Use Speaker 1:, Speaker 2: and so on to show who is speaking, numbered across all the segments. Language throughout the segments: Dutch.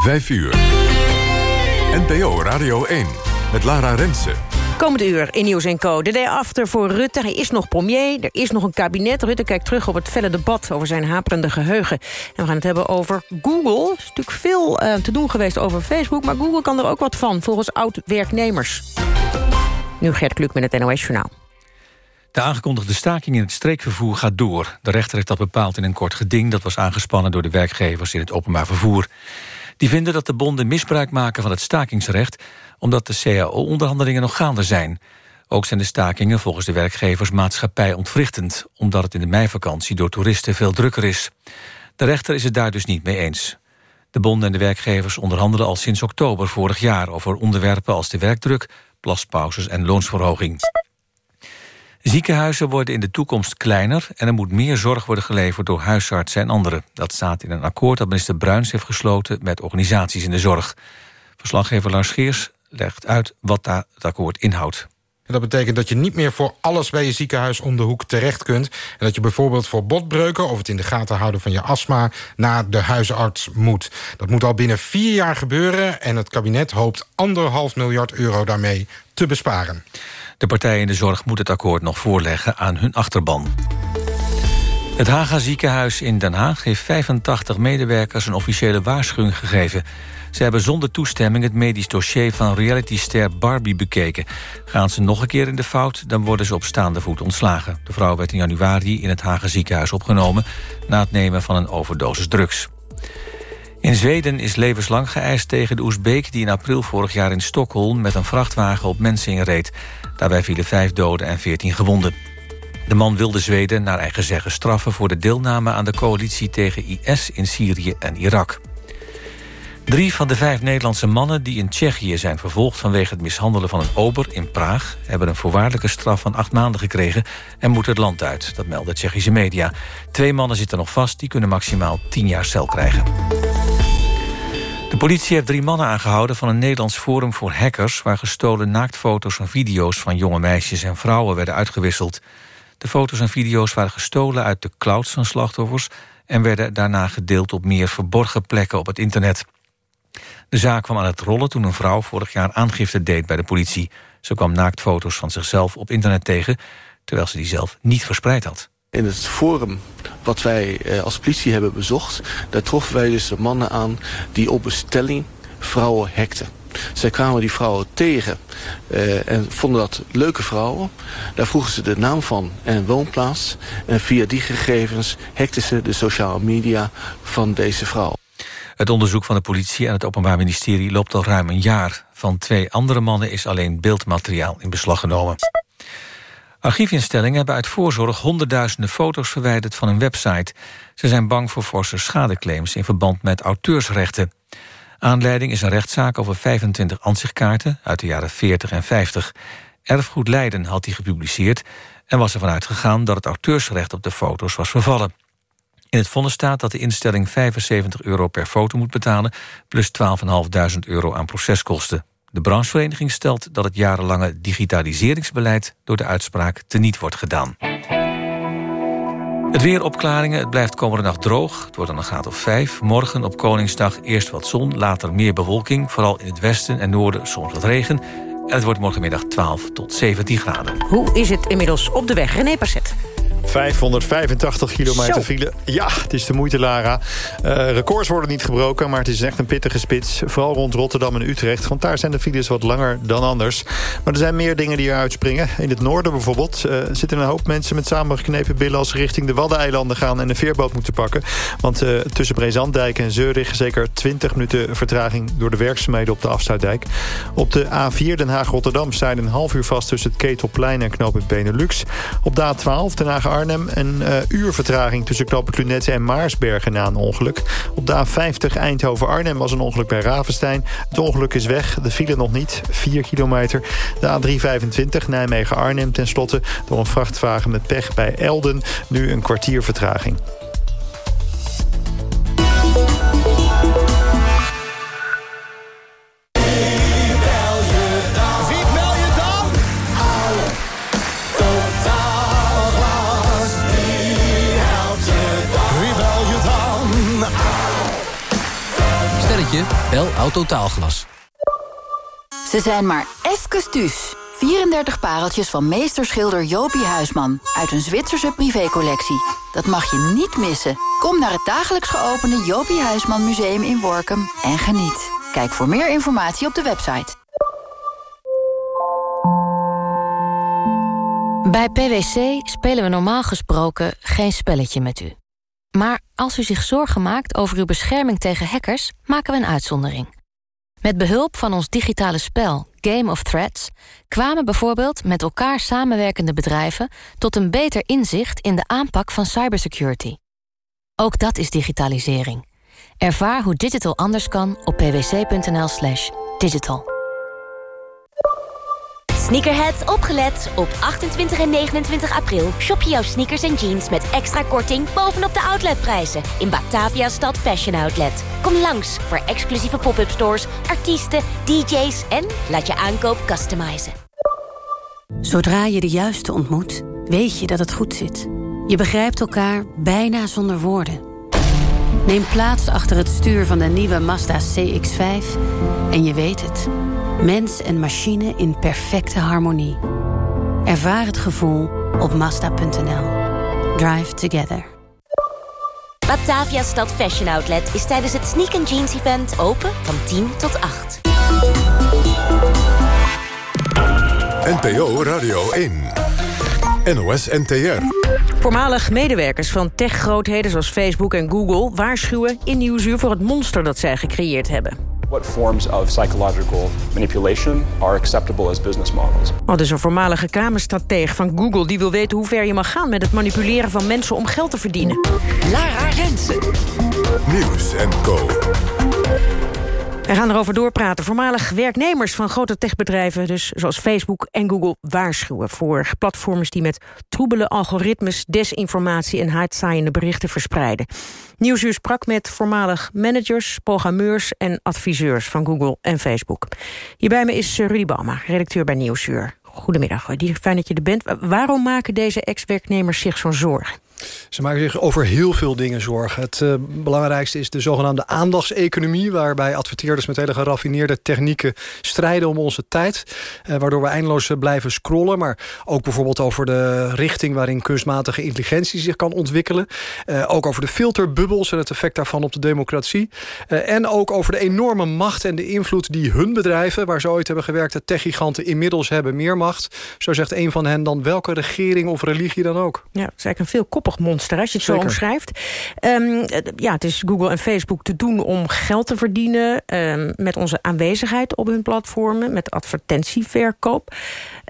Speaker 1: 5 uur. NPO Radio 1 met Lara Rensen.
Speaker 2: Komende uur in Nieuws en Co. De day after voor Rutte. Hij is nog premier, er is nog een kabinet. Rutte kijkt terug op het felle debat over zijn haperende geheugen. En we gaan het hebben over Google. Er is natuurlijk veel uh, te doen geweest over Facebook... maar Google kan er ook wat van, volgens oud-werknemers. Nu Gert Kluk met het NOS Journaal.
Speaker 3: De aangekondigde staking in het streekvervoer gaat door. De rechter heeft dat bepaald in een kort geding... dat was aangespannen door de werkgevers in het openbaar vervoer. Die vinden dat de bonden misbruik maken van het stakingsrecht... omdat de CAO-onderhandelingen nog gaande zijn. Ook zijn de stakingen volgens de werkgevers maatschappij ontwrichtend... omdat het in de meivakantie door toeristen veel drukker is. De rechter is het daar dus niet mee eens. De bonden en de werkgevers onderhandelen al sinds oktober vorig jaar... over onderwerpen als de werkdruk, plaspauzes en loonsverhoging. Ziekenhuizen worden in de toekomst kleiner... en er moet meer zorg worden geleverd door huisartsen en anderen. Dat staat in een akkoord dat minister Bruins heeft gesloten... met organisaties in de zorg. Verslaggever Lars Geers legt uit wat het akkoord inhoudt.
Speaker 4: Dat betekent dat je niet meer voor alles bij je ziekenhuis om de hoek terecht kunt. En dat je bijvoorbeeld voor botbreuken of het in de gaten houden van je astma naar de huisarts moet. Dat moet al binnen vier jaar gebeuren en het kabinet hoopt anderhalf miljard euro daarmee te besparen.
Speaker 3: De partijen in de zorg moeten het akkoord nog voorleggen aan hun achterban. Het Haga ziekenhuis in Den Haag heeft 85 medewerkers een officiële waarschuwing gegeven. Ze hebben zonder toestemming het medisch dossier van realityster Barbie bekeken. Gaan ze nog een keer in de fout, dan worden ze op staande voet ontslagen. De vrouw werd in januari in het Haga ziekenhuis opgenomen... na het nemen van een overdosis drugs. In Zweden is levenslang geëist tegen de Oezbeek... die in april vorig jaar in Stockholm met een vrachtwagen op mensen inreed. Daarbij vielen vijf doden en veertien gewonden. De man wilde Zweden naar eigen zeggen straffen... voor de deelname aan de coalitie tegen IS in Syrië en Irak. Drie van de vijf Nederlandse mannen die in Tsjechië zijn vervolgd... vanwege het mishandelen van een ober in Praag... hebben een voorwaardelijke straf van acht maanden gekregen... en moeten het land uit, dat melden Tsjechische media. Twee mannen zitten nog vast, die kunnen maximaal tien jaar cel krijgen. Politie heeft drie mannen aangehouden van een Nederlands forum voor hackers... waar gestolen naaktfoto's en video's van jonge meisjes en vrouwen werden uitgewisseld. De foto's en video's waren gestolen uit de clouds van slachtoffers... en werden daarna gedeeld op meer verborgen plekken op het internet. De zaak kwam aan het rollen toen een vrouw vorig jaar aangifte deed bij de politie. Ze kwam naaktfoto's van zichzelf op internet tegen... terwijl ze die zelf niet verspreid had.
Speaker 5: In het forum wat wij eh, als politie hebben bezocht... daar troffen wij dus mannen aan die op bestelling vrouwen hekten. Zij kwamen die vrouwen tegen uh, en vonden dat leuke vrouwen. Daar vroegen ze de naam van en woonplaats. En via die gegevens hekten ze de sociale media van deze vrouw.
Speaker 3: Het onderzoek van de politie en het Openbaar Ministerie loopt al ruim een jaar. Van twee andere mannen is alleen beeldmateriaal in beslag genomen. Archiefinstellingen hebben uit voorzorg honderdduizenden foto's verwijderd van hun website. Ze zijn bang voor forse schadeclaims in verband met auteursrechten. Aanleiding is een rechtszaak over 25 ansichtkaarten uit de jaren 40 en 50. Erfgoed Leiden had die gepubliceerd en was ervan uitgegaan dat het auteursrecht op de foto's was vervallen. In het vonnis staat dat de instelling 75 euro per foto moet betalen... plus 12.500 euro aan proceskosten. De branchevereniging stelt dat het jarenlange digitaliseringsbeleid... door de uitspraak teniet wordt gedaan. Het weer opklaringen, het blijft komende nacht droog. Het wordt dan een graad of 5. Morgen op Koningsdag eerst wat zon, later meer bewolking. Vooral in het westen en noorden soms wat regen. En het wordt morgenmiddag 12 tot 17 graden.
Speaker 2: Hoe is het inmiddels op de weg? René Passet.
Speaker 6: 585 kilometer file. Ja, het is de moeite, Lara. Uh, records worden niet gebroken, maar het is echt een pittige spits. Vooral rond Rotterdam en Utrecht, want daar zijn de files wat langer dan anders. Maar er zijn meer dingen die eruit springen. In het noorden bijvoorbeeld uh, zitten een hoop mensen met samengeknepen billen... als ze richting de Waddeneilanden gaan en een veerboot moeten pakken. Want uh, tussen Brezandijk en Zurich zeker 20 minuten vertraging... door de werkzaamheden op de Afsluitdijk. Op de A4 Den Haag-Rotterdam zijn een half uur vast... tussen het Ketelplein en knooppunt Benelux. Op de A12 Den Haag Arnhem een uh, uur vertraging tussen knooppunt en Maarsbergen na een ongeluk. Op de A50 Eindhoven-Arnhem was een ongeluk bij Ravenstein. Het ongeluk is weg, de file nog niet, 4 kilometer. De A325 Nijmegen-Arnhem tenslotte door een vrachtwagen met pech bij Elden. Nu een kwartier vertraging.
Speaker 7: Autotaalglas.
Speaker 8: Ze zijn maar even thuis. 34 pareltjes van meesterschilder Jopie Huisman... uit een Zwitserse privécollectie. Dat mag je niet missen. Kom naar het dagelijks geopende Jopie Huisman Museum in Workum en geniet. Kijk voor meer informatie op de website.
Speaker 9: Bij PwC spelen we normaal gesproken geen spelletje met u. Maar als u zich zorgen maakt over uw bescherming tegen hackers... maken we een uitzondering. Met behulp van ons digitale spel Game of Threats... kwamen bijvoorbeeld met elkaar samenwerkende bedrijven... tot een beter inzicht in de aanpak van cybersecurity. Ook dat is digitalisering. Ervaar hoe digital anders kan op pwc.nl slash digital.
Speaker 10: Sneakerheads opgelet. Op 28 en 29 april shop je jouw sneakers en jeans met extra korting bovenop de outletprijzen in Batavia Stad Fashion Outlet. Kom langs voor exclusieve pop-up stores, artiesten, DJ's en laat je aankoop customizen.
Speaker 11: Zodra je de juiste ontmoet, weet je dat het goed zit. Je begrijpt elkaar bijna zonder woorden. Neem plaats achter het stuur van de nieuwe Mazda CX-5 en je weet het. Mens en machine in perfecte harmonie. Ervaar het gevoel op Mazda.nl. Drive together.
Speaker 10: Batavia Stad Fashion Outlet is tijdens het Sneak Jeans Event open van 10 tot 8.
Speaker 1: NPO Radio 1. NOS NTR.
Speaker 2: Voormalig medewerkers van techgrootheden zoals Facebook en Google... waarschuwen in Nieuwsuur voor het monster dat zij gecreëerd hebben.
Speaker 12: What forms of psychological manipulation are acceptable as business models?
Speaker 2: Oh, dus een voormalige kamerstratege van Google... die wil weten hoe ver je mag gaan met het manipuleren van mensen om geld te verdienen. Lara Rensen.
Speaker 1: Nieuws en Co.
Speaker 2: We gaan erover doorpraten. Voormalig werknemers van grote techbedrijven... dus zoals Facebook en Google waarschuwen voor platforms... die met troebele algoritmes, desinformatie en haatzaaiende berichten verspreiden. Nieuwsuur sprak met voormalig managers, programmeurs en adviseurs... van Google en Facebook. Hier bij me is Rudy Bama, redacteur bij Nieuwsuur. Goedemiddag, fijn dat je er bent. Waarom maken deze ex-werknemers zich zo'n zorgen?
Speaker 13: Ze maken zich over heel veel dingen zorgen. Het uh, belangrijkste is de zogenaamde aandachtseconomie... waarbij adverteerders met hele geraffineerde technieken strijden om onze tijd. Uh, waardoor we eindeloos blijven scrollen. Maar ook bijvoorbeeld over de richting waarin kunstmatige intelligentie zich kan ontwikkelen. Ook over de filterbubbels en het effect daarvan op de democratie. en ook over de enorme macht en de invloed die hun bedrijven... waar ze ooit hebben gewerkt, de techgiganten inmiddels hebben meer macht. Zo zegt een van hen dan welke regering of religie dan ook.
Speaker 2: Ja, dat is eigenlijk een veel monster, als je het zo omschrijft. Um, ja, het is Google en Facebook te doen om geld te verdienen... Um, met onze aanwezigheid op hun platformen, met advertentieverkoop.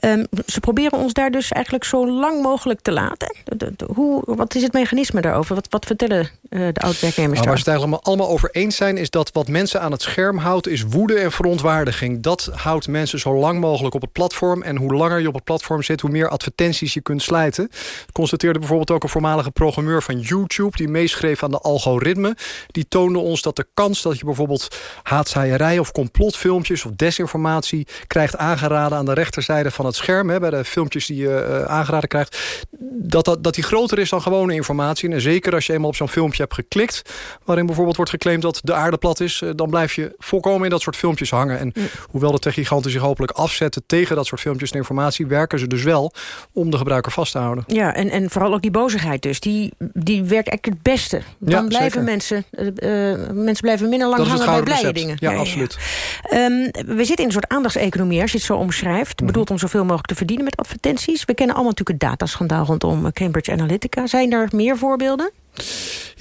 Speaker 2: Um, ze proberen ons daar dus eigenlijk zo lang mogelijk te laten. De, de, hoe, wat is het mechanisme daarover? Wat, wat vertellen uh, de oud-werknemers
Speaker 13: nou, Waar ze het eigenlijk allemaal over eens zijn... is dat wat mensen aan het scherm houdt, is woede en verontwaardiging. Dat houdt mensen zo lang mogelijk op het platform. En hoe langer je op het platform zit, hoe meer advertenties je kunt slijten. Constateerde bijvoorbeeld ook een voormalige programmeur van YouTube... die meeschreef aan de algoritme. Die toonde ons dat de kans dat je bijvoorbeeld haatzaaierij... of complotfilmpjes of desinformatie krijgt aangeraden... aan de rechterzijde van het scherm, hè, bij de filmpjes die je uh, aangeraden krijgt... Dat, dat, dat die groter is dan gewone informatie. En zeker als je eenmaal op zo'n filmpje hebt geklikt... waarin bijvoorbeeld wordt geclaimd dat de aarde plat is... Uh, dan blijf je volkomen in dat soort filmpjes hangen. En hoewel de techgiganten zich hopelijk afzetten... tegen dat soort filmpjes en informatie... werken ze dus wel om de gebruiker vast te houden.
Speaker 2: Ja, en, en vooral ook die bozigheid dus. Die, die werkt eigenlijk het beste. Dan ja, blijven mensen... Uh, mensen blijven minder lang hangen bij blije recept. dingen.
Speaker 13: Ja, ja absoluut.
Speaker 2: Ja. Um, we zitten in een soort aandachtseconomie, als je het zo omschrijft. Mm. Bedoelt om zoveel mogelijk te verdienen met advertenties. We kennen allemaal natuurlijk het dataschandaal rondom Cambridge Analytica. Zijn er meer voorbeelden?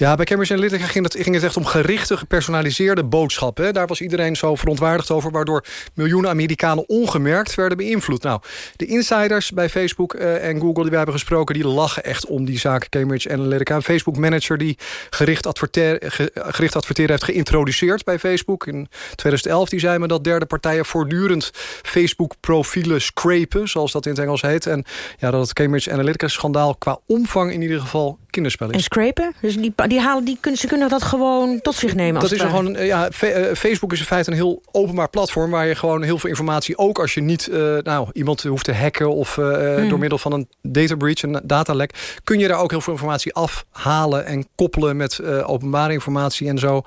Speaker 13: Ja, bij Cambridge Analytica ging het, ging echt om gerichte, gepersonaliseerde boodschappen. Daar was iedereen zo verontwaardigd over... waardoor miljoenen Amerikanen ongemerkt werden beïnvloed. Nou, de insiders bij Facebook uh, en Google die wij hebben gesproken... die lachen echt om die zaak Cambridge Analytica. Een Facebook-manager die gericht, adverteer, gericht adverteren heeft geïntroduceerd bij Facebook... in 2011, die zei me dat derde partijen voortdurend Facebook-profielen scrapen... zoals dat in het Engels heet. En ja, dat het Cambridge Analytica-schandaal qua omvang in ieder geval kinderspel is.
Speaker 2: En scrapen? Dus die, die halen, die kunnen, ze kunnen dat gewoon tot zich nemen?
Speaker 13: Dat is gewoon, ja, Facebook is in feite een heel openbaar platform... waar je gewoon heel veel informatie, ook als je niet nou, iemand hoeft te hacken... of hmm. door middel van een data breach, een datalek... kun je daar ook heel veel informatie afhalen en koppelen met openbare informatie en zo.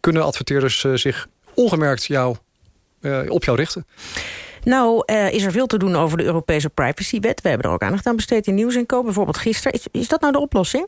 Speaker 13: kunnen adverteerders zich ongemerkt jou, op jou richten.
Speaker 2: Nou, uh, is er veel te doen over de Europese privacywet. We hebben er ook aandacht aan besteed in Nieuws en Co. Bijvoorbeeld gisteren. Is, dat nou de oplossing?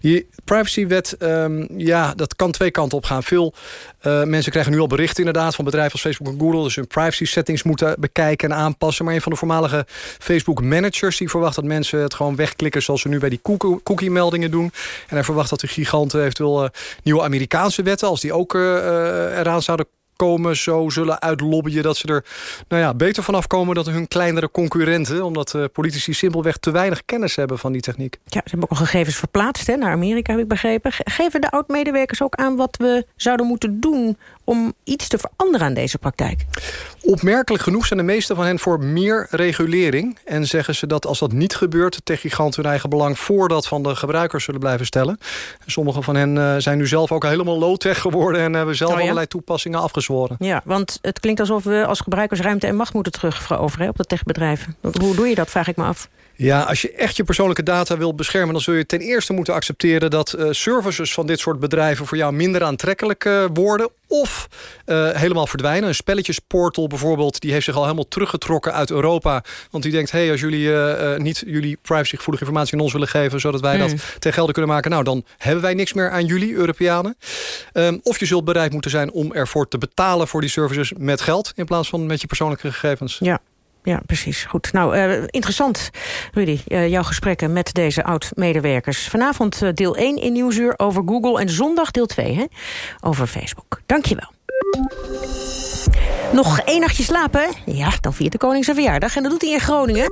Speaker 13: Die privacywet, um, ja, dat kan twee kanten op gaan. Veel uh, mensen krijgen nu al berichten inderdaad van bedrijven als Facebook en Google... dus hun privacy settings moeten bekijken en aanpassen. Maar een van de voormalige Facebook managers... die verwacht dat mensen het gewoon wegklikken... zoals ze nu bij die cookie-meldingen doen. En hij verwacht dat de giganten eventueel uh, nieuwe Amerikaanse wetten... als die ook eraan zouden komen, zo zullen uitlobbyen... dat ze er nou ja, beter vanaf komen dan hun kleinere concurrenten. Omdat uh, politici simpelweg te weinig kennis hebben van die techniek.
Speaker 2: Ja, ze hebben ook al gegevens verplaatst hè, naar Amerika, heb ik begrepen. Geven de oud-medewerkers ook aan wat we zouden moeten doen om iets te veranderen aan deze praktijk?
Speaker 13: Opmerkelijk genoeg zijn de meeste van hen voor meer regulering. En zeggen ze dat als dat niet gebeurt... de techgiganten hun eigen belang voor dat van de gebruikers zullen blijven stellen. Sommige van hen uh, zijn nu zelf ook helemaal low-tech geworden... en hebben zelf oh allerlei toepassingen afgezworen.
Speaker 2: Ja, want het klinkt alsof we als gebruikers ruimte en macht moeten terugveroveren... op de techbedrijven. Hoe doe je dat, vraag ik me af.
Speaker 13: Ja, als je echt je persoonlijke data wilt beschermen... dan zul je ten eerste moeten accepteren dat uh, services van dit soort bedrijven... voor jou minder aantrekkelijk uh, worden of uh, helemaal verdwijnen. Een spelletjesportal bijvoorbeeld, die heeft zich al helemaal teruggetrokken uit Europa. Want die denkt, hey, als jullie uh, niet jullie privacygevoelige informatie aan ons willen geven... zodat wij dat hmm. ten gelde kunnen maken... nou, dan hebben wij niks meer aan jullie, Europeanen. Um, of je zult bereid moeten zijn om ervoor te betalen voor die services met geld... in plaats van met je persoonlijke gegevens.
Speaker 2: Ja, ja, precies. Goed. Nou, uh, interessant, Rudy, uh, jouw gesprekken met deze oud-medewerkers. Vanavond uh, deel 1 in Nieuwsuur over Google en zondag deel 2 hè, over Facebook. Dank je wel. Nog één nachtje slapen? Ja, dan viert de koning zijn verjaardag. En dat doet hij in Groningen.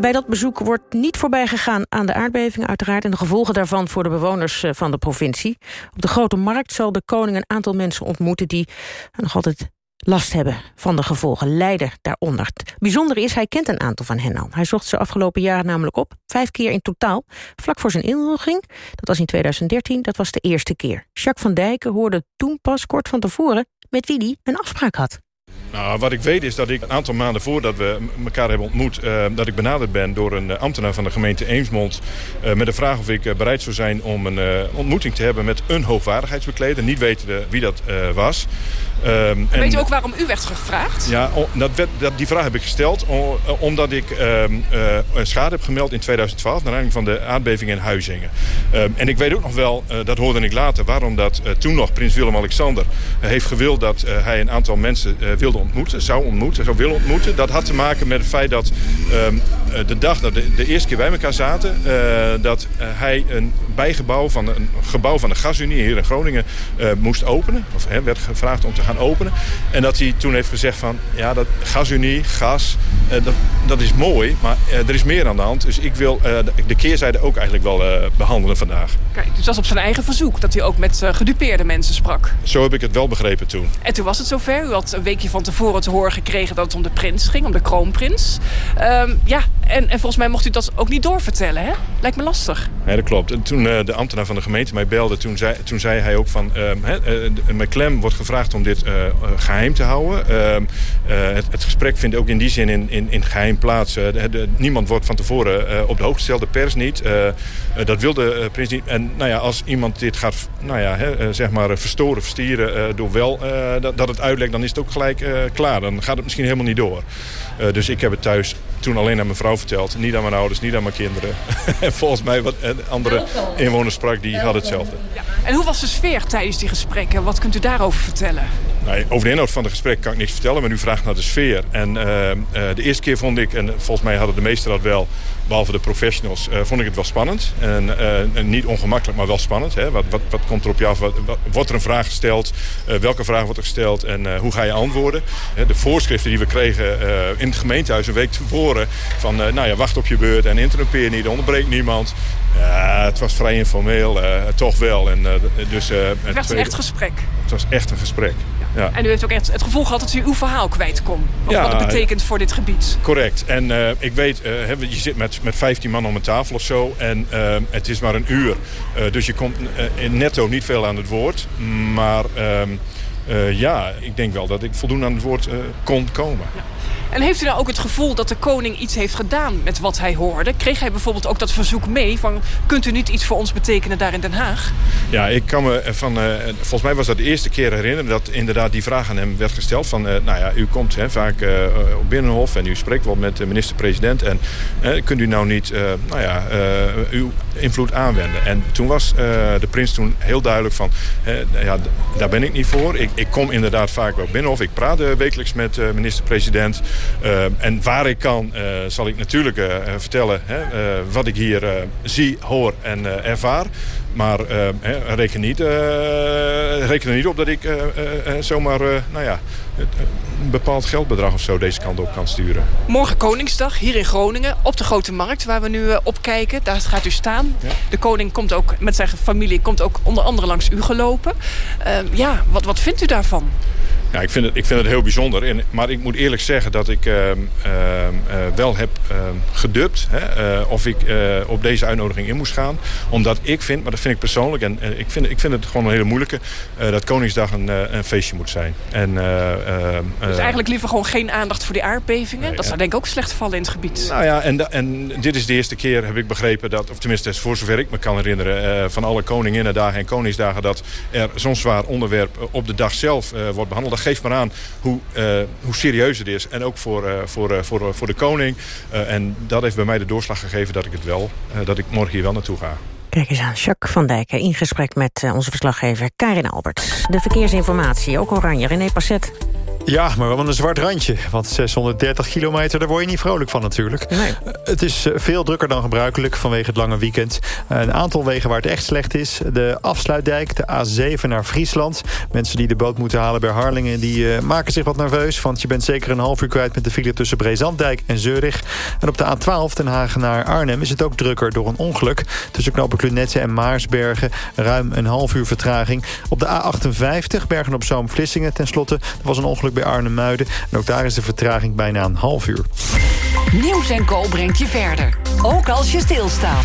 Speaker 2: Bij dat bezoek wordt niet voorbij gegaan aan de aardbeving uiteraard... en de gevolgen daarvan voor de bewoners van de provincie. Op de Grote Markt zal de koning een aantal mensen ontmoeten... die nog altijd last hebben van de gevolgen, lijden daaronder. Bijzonder is, hij kent een aantal van hen al. Hij zocht ze afgelopen jaren namelijk op, vijf keer in totaal. Vlak voor zijn inhuldiging, dat was in 2013, dat was de eerste keer. Jacques van Dijken hoorde toen pas kort van tevoren met wie hij een afspraak had.
Speaker 14: Nou, wat ik weet is dat ik een aantal maanden voordat we elkaar hebben ontmoet... Uh, dat ik benaderd ben door een eh, ambtenaar van de gemeente Eemsmond... Uh, met de vraag of ik bereid zou zijn om een ontmoeting te hebben... met een hoogwaardigheidsbekleder, niet wetende wie dat was.
Speaker 15: Um, weet je ook waarom u werd gevraagd?
Speaker 14: Ja, dat werd, dat, die vraag heb ik gesteld omdat ik um, schade heb gemeld in 2012... naar aanleiding van de aardbeving in Huizingen. Um, en ik weet ook nog wel, dat hoorde ik later... waarom dat toen nog prins Willem-Alexander heeft gewild... dat hij een aantal mensen wilde ontmoeten, zou ontmoeten, zou willen ontmoeten. Dat had te maken met het feit dat ehm, eh, de dag dat de, de, eerste keer bij elkaar zaten... Dat hij een bijgebouw van een gebouw van de gasunie hier in Groningen moest openen. Of werd gevraagd om te gaan openen. En dat hij toen heeft gezegd van, ja, dat gasunie, gas, dat, dat is mooi. Maar er is meer aan de hand. Dus ik wil de keerzijde ook eigenlijk wel behandelen vandaag.
Speaker 15: Kijk, dus dat was op zijn eigen verzoek dat hij ook met gedupeerde mensen sprak.
Speaker 14: Zo heb ik het wel begrepen toen.
Speaker 15: En toen was het zover. U had een weekje van tevoren te horen gekregen dat het om de prins ging, om de kroonprins. Um, ja, en, en volgens mij mocht u dat ook niet doorvertellen, hè? Lijkt me lastig.
Speaker 14: Ja, dat klopt. En toen uh, de ambtenaar van de gemeente mij belde, toen zei, toen zei hij ook van... Mijn klem wordt gevraagd om dit geheim te houden. Ehm, het, het, gesprek vindt ook in die zin in, in, in geheim plaats. Niemand wordt van tevoren op de hoogte gesteld, de pers niet. dat wilde prins niet. En nou ja, als iemand dit gaat nou ja, zeg maar verstoren, verstieren door wel dat, dat het uitlekt... dan is het ook gelijk klaar. Dan gaat het misschien helemaal niet door. Dus ik heb het thuis toen alleen aan mijn vrouw verteld. Niet aan mijn ouders, niet aan mijn kinderen. en volgens mij wat andere inwoners sprak, die hadden hetzelfde. Ja.
Speaker 15: En hoe was de sfeer tijdens die gesprekken? Wat kunt u daarover vertellen?
Speaker 14: Nou, over de inhoud van het gesprek kan ik niks vertellen, maar u vraagt naar de sfeer. En uh, uh, de eerste keer vond ik, en volgens mij hadden de meesten dat wel, behalve de professionals, uh, vond ik het wel spannend. En, niet ongemakkelijk, maar wel spannend. Hè? Wat, wat, wat komt er op je af? Wat, wordt er een vraag gesteld? welke vraag wordt er gesteld? En hoe ga je antwoorden? de voorschriften die we kregen in het gemeentehuis een week tevoren... van nou ja, wacht op je beurt en interrumpeer niet, onderbreek niemand. Ja, het was vrij informeel, toch wel. En, dus,
Speaker 15: het werd een echt gesprek.
Speaker 14: het was echt een gesprek. Ja.
Speaker 15: En u heeft ook echt het gevoel gehad dat u uw verhaal kwijt kon. Of
Speaker 14: Ja,
Speaker 15: wat het betekent voor dit gebied.
Speaker 14: Correct. En eh, ik weet, eh, je zit met, met 15 man om een tafel of zo. En eh, het is maar een uur. Eh, dus je komt eh, in netto niet veel aan het woord. Maar ehm, eh, ja, ik denk wel dat ik voldoende aan het woord eh, kon komen.
Speaker 15: En heeft u nou ook het gevoel dat de koning iets heeft gedaan met wat hij hoorde? Kreeg hij bijvoorbeeld ook dat verzoek mee van... kunt u niet iets voor ons betekenen daar in Den Haag?
Speaker 14: Ja, ik kan me van, eh, volgens mij was dat de eerste keer herinneren dat inderdaad die vraag aan hem werd gesteld van, eh, nou ja, u komt hè, vaak eh, op Binnenhof en u spreekt wel met de minister-president en eh, kunt u nou niet, eh, nou ja, eh, uw invloed aanwenden? En toen was eh, de prins toen heel duidelijk van, hè, ja, daar ben ik niet voor. Ik, ik kom inderdaad vaak wel Binnenhof. Ik praat eh, wekelijks met de minister-president. Eh, en waar ik kan, eh, zal ik natuurlijk eh, vertellen hè, eh, wat ik hier zie, hoor en ervaar. Maar eh, hè, reken, niet, reken er niet op dat ik zomaar nou ja, een bepaald geldbedrag of zo deze kant op kan sturen.
Speaker 15: Morgen Koningsdag, hier in Groningen, op de Grote Markt... waar we nu op kijken, daar gaat u staan. De koning komt ook met zijn familie, komt ook onder andere langs u gelopen. Eh, ja, wat, wat vindt u daarvan?
Speaker 14: Ja, ik vind het, ik vind het heel bijzonder. En, maar ik moet eerlijk zeggen dat ik ehm, ehm, eh, wel heb ehm, gedubt... Hè, eh, of ik eh, op deze uitnodiging in moest gaan. Omdat ik vind, maar dat vind ik persoonlijk... en ik, vind, ik vind het gewoon een hele moeilijke... dat Koningsdag een, een feestje moet zijn. En,
Speaker 15: Dus eigenlijk liever gewoon geen aandacht voor die aardbevingen. dat zou denk ik ook slecht vallen in het gebied.
Speaker 14: Nou ja, en, en dit is de eerste keer, heb ik begrepen, dat, of tenminste voor zover ik me kan herinneren, van alle koninginnendagen en koningsdagen, dat er zo'n zwaar onderwerp op de dag zelf wordt behandeld. Geeft maar aan hoe, eh, hoe serieus het is. En ook voor, eh, voor, eh, voor, voor de koning. En dat heeft bij mij de doorslag gegeven dat ik het wel, dat ik morgen hier wel naartoe ga.
Speaker 2: Kijk eens aan, Jacques van Dijk in gesprek met onze verslaggever Karin Albert. De verkeersinformatie, ook oranje, René Passet.
Speaker 6: Ja, maar wel een zwart randje. Want 630 kilometer, daar word je niet vrolijk van natuurlijk. Eh, Het is eh, veel drukker dan gebruikelijk vanwege het lange weekend. Een aantal wegen waar het echt slecht is. De afsluitdijk, de A7 naar Friesland. Mensen die de boot moeten halen bij Harlingen... die eh, maken zich wat nerveus. Want je bent zeker een half uur kwijt met de file tussen Brezandijk en Zurich. En op de A12 Den Haag naar Arnhem is het ook drukker door een ongeluk. Tussen knopen Clunetse en Maarsbergen ruim een half uur vertraging. Op de A58 Bergen op Zoom Vlissingen ten slotte. Er was een ongeluk bij Arnhem-Muiden. En ook daar is de vertraging bijna een half uur.
Speaker 16: Nieuws en Co brengt je verder. Ook als je stilstaat.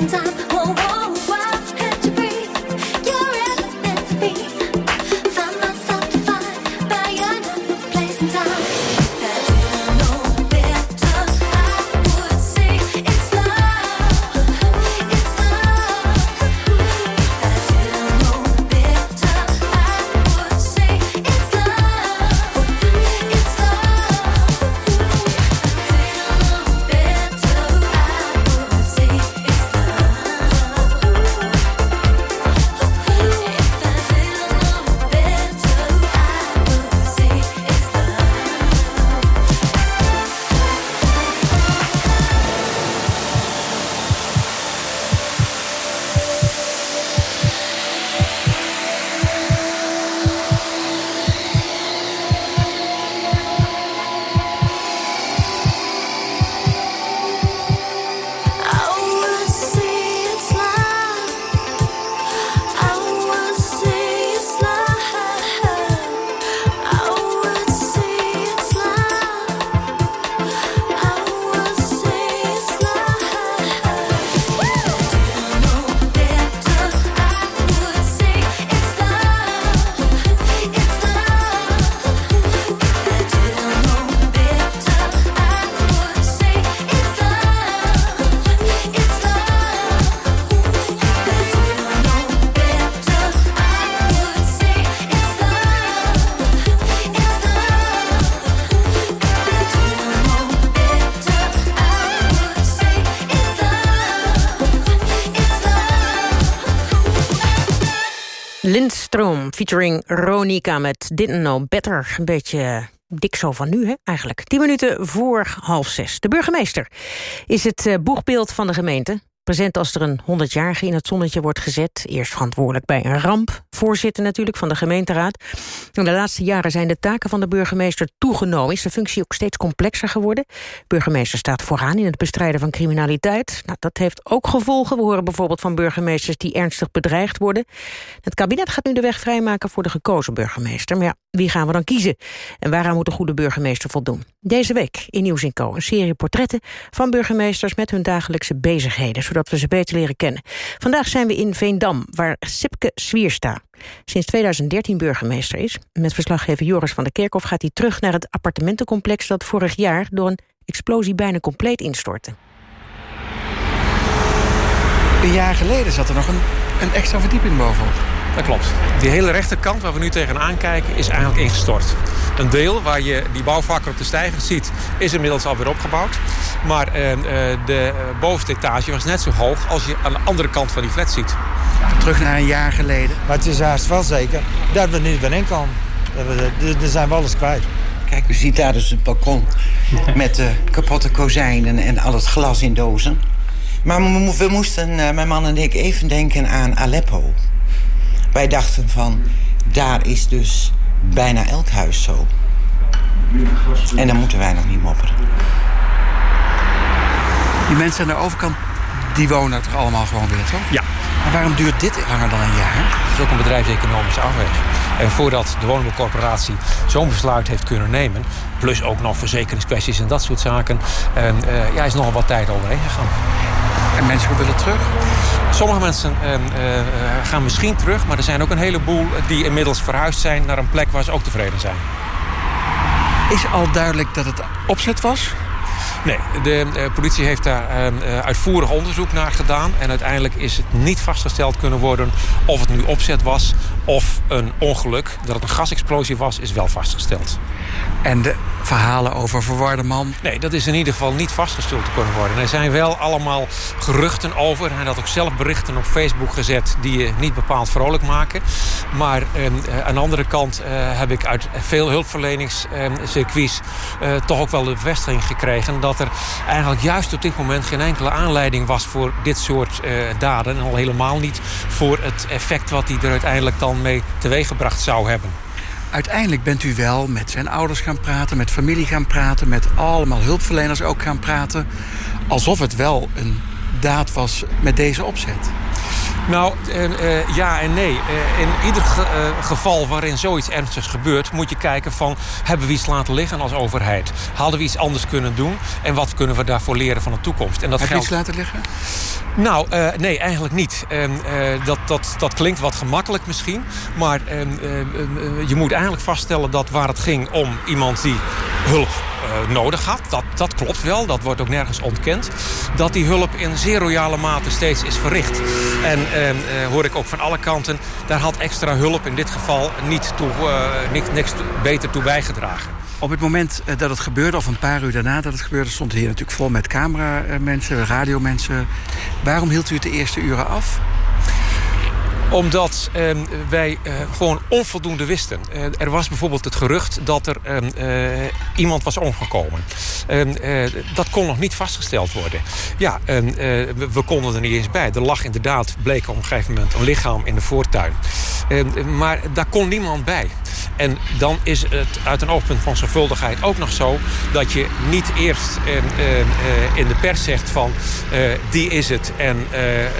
Speaker 2: Just. Featuring Ronika met Didn't Know Better. Een beetje dik zo van nu, hè, eigenlijk. 10 minuten voor half zes. De burgemeester is het uh, boegbeeld van de gemeente. Present als er een 100-jarige in het zonnetje wordt gezet. Eerst verantwoordelijk bij een ramp. Voorzitter natuurlijk van de gemeenteraad. In de laatste jaren zijn de taken van de burgemeester toegenomen. Is de functie ook steeds complexer geworden. Burgemeester staat vooraan in het bestrijden van criminaliteit. Nou, dat heeft ook gevolgen. We horen bijvoorbeeld van burgemeesters die ernstig bedreigd worden. Het kabinet gaat nu de weg vrijmaken voor de gekozen burgemeester. Maar ja, wie gaan we dan kiezen? En waaraan moet een goede burgemeester voldoen? Deze week in Nieuws Co. een serie portretten van burgemeesters met hun dagelijkse bezigheden zodat we ze beter leren kennen. Vandaag zijn we in Veendam, waar Sipke Zwiersta sinds 2013 burgemeester is. Met verslaggever Joris van der Kerkhof gaat hij terug naar het appartementencomplex... dat vorig jaar door een explosie bijna compleet instortte.
Speaker 17: Een jaar geleden zat er nog een, een extra verdieping bovenop.
Speaker 18: Dat klopt. Die hele rechterkant waar we nu tegenaan kijken is eigenlijk ingestort. Een deel waar je die bouwvakker op de stijger ziet is inmiddels alweer opgebouwd. Maar eh, eh de bovenste etage was net zo hoog als je aan de andere kant van die flat ziet.
Speaker 17: Ja, terug naar een jaar geleden.
Speaker 19: Maar het is haast wel zeker dat we niet in komen. Daar zijn we alles kwijt.
Speaker 20: Kijk, u ziet daar dus het balkon met de kapotte kozijnen en al het glas in dozen. Maar we moesten, eh, mijn man en ik, even denken aan Aleppo. Wij dachten van, daar is dus bijna elk huis zo. En dan moeten wij nog niet mopperen.
Speaker 17: Die mensen aan de overkant, die wonen toch allemaal gewoon weer, toch?
Speaker 18: Ja.
Speaker 17: Maar waarom duurt dit langer dan een jaar?
Speaker 18: Het is ook een bedrijfseconomische afweging. En voordat de woningcorporatie zo'n besluit heeft kunnen nemen... plus ook nog verzekeringskwesties en dat soort zaken... Uh, uh, ja, is nogal wat tijd overheen gegaan.
Speaker 17: En mensen willen terug?
Speaker 18: Sommige mensen uh, uh, gaan misschien terug, maar er zijn ook een heleboel die inmiddels verhuisd zijn naar een plek waar ze ook tevreden zijn.
Speaker 17: Is al duidelijk dat het opzet was?
Speaker 18: Nee, de uh, politie heeft daar uh, uitvoerig onderzoek naar gedaan. En uiteindelijk is het niet vastgesteld kunnen worden of het nu opzet was of een ongeluk. Dat het een gasexplosie was, is wel vastgesteld.
Speaker 17: En de verhalen over verwarde man?
Speaker 18: Nee, dat is in ieder geval niet vastgesteld te kunnen worden. Er zijn wel allemaal geruchten over. Hij had ook zelf berichten op Facebook gezet... die je niet bepaald vrolijk maken. Maar eh, aan de andere kant eh, heb ik uit veel hulpverleningscircuits... Eh, toch ook wel de bevestiging gekregen... dat er eigenlijk juist op dit moment geen enkele aanleiding was... voor dit soort eh, daden. En al helemaal niet voor het effect wat hij er uiteindelijk dan mee teweeggebracht zou hebben
Speaker 17: uiteindelijk bent u wel met zijn ouders gaan praten, met familie gaan praten, met allemaal hulpverleners ook gaan praten. Alsof het wel een daad was met deze opzet.
Speaker 18: Nou, uh, uh, ja en nee. Uh, in ieder ge geval waarin zoiets ernstigs gebeurt... moet je kijken van, hebben we iets laten liggen als overheid? Hadden we iets anders kunnen doen? En wat kunnen we daarvoor leren van de toekomst? En dat
Speaker 17: Heb
Speaker 18: geldt...
Speaker 17: je iets laten liggen?
Speaker 18: Nou, nee, eigenlijk niet. Ehm, dat, dat, dat klinkt wat gemakkelijk misschien. Maar ehm, je moet eigenlijk vaststellen dat waar het ging om iemand die hulp nodig had... Dat, dat klopt wel, dat wordt ook nergens ontkend... dat die hulp in zeer royale mate steeds is verricht. En hoor ik ook van alle kanten... daar had extra hulp in dit geval niet, toe, uh, niks, niks beter toe bijgedragen.
Speaker 17: Op het moment dat het gebeurde, of een paar uur daarna dat het gebeurde... stond hier natuurlijk vol met cameramensen, radiomensen. Waarom hield u het de eerste uren af?
Speaker 18: Omdat uh, wij uh, gewoon onvoldoende wisten. Uh, er was bijvoorbeeld het gerucht dat er iemand was omgekomen. dat kon nog niet vastgesteld worden. Ja, we, konden er niet eens bij. Er lag inderdaad, bleek op een gegeven moment, een lichaam in de voortuin. maar daar kon niemand bij. En dan is het uit een oogpunt van zorgvuldigheid ook nog zo... dat je niet eerst uh, uh, in de pers zegt van uh, die is het en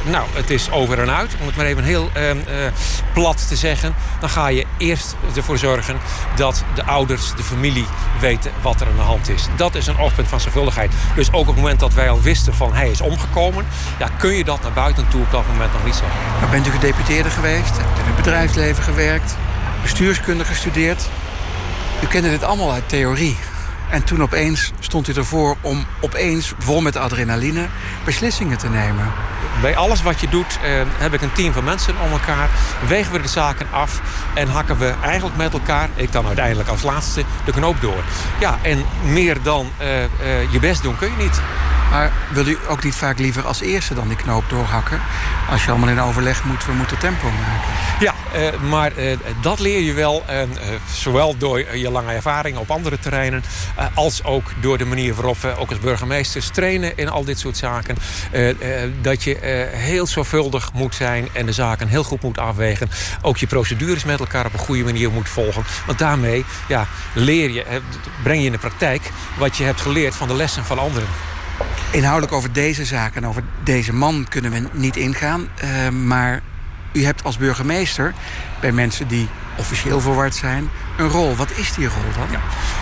Speaker 18: nou, het is over en uit. Om het maar even heel plat te zeggen. Dan ga je eerst ervoor zorgen dat de ouders, de familie weten wat er aan de hand is. Dat is een oogpunt van zorgvuldigheid. Dus ook op het moment dat wij al wisten van hij is omgekomen... Kun je dat naar buiten toe op dat moment nog niet zeggen.
Speaker 17: Bent u gedeputeerde geweest? Hebt in het bedrijfsleven gewerkt? Bestuurskunde gestudeerd. U kende dit allemaal uit theorie. En toen opeens stond u ervoor om opeens, vol met adrenaline, beslissingen te nemen.
Speaker 18: Bij alles wat je doet eh, heb ik een team van mensen om elkaar. Wegen we de zaken af en hakken we eigenlijk met elkaar, ik dan uiteindelijk als laatste, de knoop door. Ja, en meer dan uh, uh, je best doen kun je niet.
Speaker 17: Maar wil u ook niet vaak liever als eerste dan die knoop doorhakken? Als je allemaal in overleg moet, we moeten tempo maken.
Speaker 18: Ja, uh, maar uh, dat leer je wel, uh, zowel door je lange ervaring op andere terreinen... als ook door de manier waarop we ook als burgemeesters trainen in al dit soort zaken. dat je heel zorgvuldig moet zijn en de zaken heel goed moet afwegen. Ook je procedures met elkaar op een goede manier moet volgen. Want daarmee ja, leer je, breng je in de praktijk wat je hebt geleerd van de lessen van anderen.
Speaker 17: Inhoudelijk over deze zaken en over deze man kunnen we niet ingaan. Uh, maar u hebt als burgemeester bij mensen die officieel verward zijn een rol. Wat is die rol dan? Ja.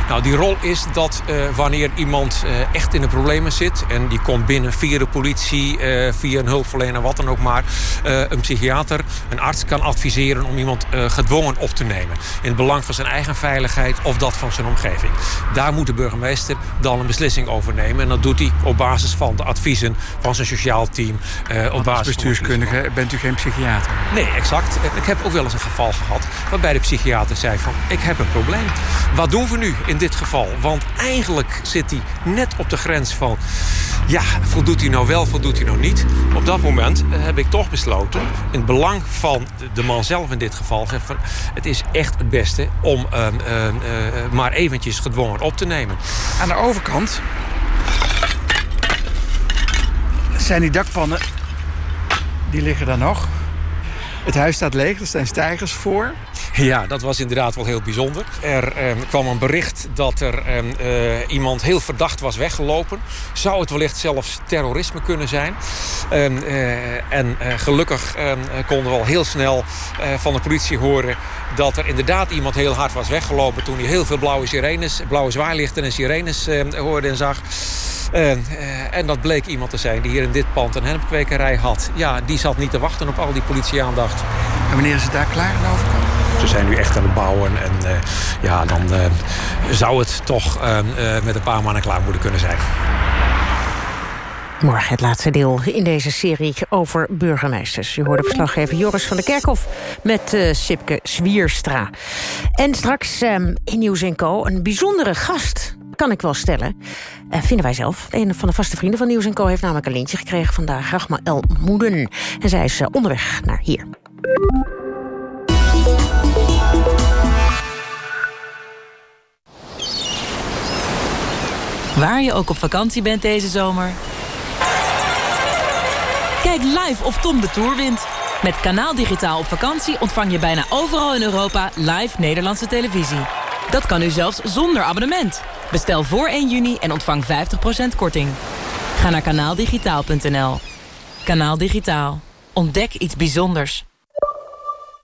Speaker 18: Nou, die rol is dat uh, wanneer iemand uh, echt in de problemen zit... en die komt binnen via de politie, uh, via een hulpverlener, wat dan ook maar... een psychiater, een arts kan adviseren om iemand gedwongen op te nemen. In het belang van zijn eigen veiligheid of dat van zijn omgeving. Daar moet de burgemeester dan een beslissing over nemen. En dat doet hij op basis van de adviezen van zijn sociaal team.
Speaker 17: op basis bestuurskundige bent u geen psychiater?
Speaker 18: Nee, exact. Ik heb ook wel eens een geval gehad waarbij de psychiater zei van... Ik heb een probleem. Wat doen we nu in dit geval? Want eigenlijk zit hij net op de grens van... ja, voldoet hij nou wel, voldoet hij nou niet? Op dat moment eh, heb ik toch besloten... in het belang van de man zelf in dit geval... Van, het is echt het beste om uh, uh, maar eventjes gedwongen op te nemen.
Speaker 17: Aan de overkant zijn die dakpannen... die liggen daar nog... Het huis staat leeg, er staan stijgers voor.
Speaker 18: Ja, dat was inderdaad wel heel bijzonder. Er eh, kwam een bericht dat er eh, iemand heel verdacht was weggelopen. Zou het wellicht zelfs terrorisme kunnen zijn? Ehm, eh, en gelukkig ehm, konden we al heel snel van de politie horen... dat er inderdaad iemand heel hard was weggelopen... toen hij heel veel blauwe sirenes, blauwe zwaailichten en sirenes hoorde en zag. Uh, en dat bleek iemand te zijn die hier in dit pand een hennepkwekerij had. Ja, die zat niet te wachten op al die politieaandacht.
Speaker 17: En wanneer is het daar klaar aan overkomen?
Speaker 18: Ze zijn nu echt aan het bouwen. En uh, ja, dan zou het toch met een paar mannen klaar moeten kunnen zijn.
Speaker 2: Morgen het laatste deel in deze serie over burgemeesters. U hoorde verslaggever Joris van der Kerkhof met uh, Sipke Zwierstra. En straks um, in Nieuws Co. een bijzondere gast kan ik wel stellen. Uh, vinden wij zelf. Een van de vaste vrienden van Nieuws Co. heeft namelijk een lintje gekregen vandaag. Rachma El Moeden. En zij is uh, onderweg naar hier.
Speaker 21: Waar je ook op vakantie bent deze zomer. Kijk live of Tom de Tour wint. Met Kanaal Digitaal op vakantie ontvang je bijna overal in Europa live Nederlandse televisie. Dat kan u zelfs zonder abonnement. Bestel voor 1 juni en ontvang 50% korting. Ga naar kanaaldigitaal.nl. Kanaal Digitaal. Ontdek iets bijzonders.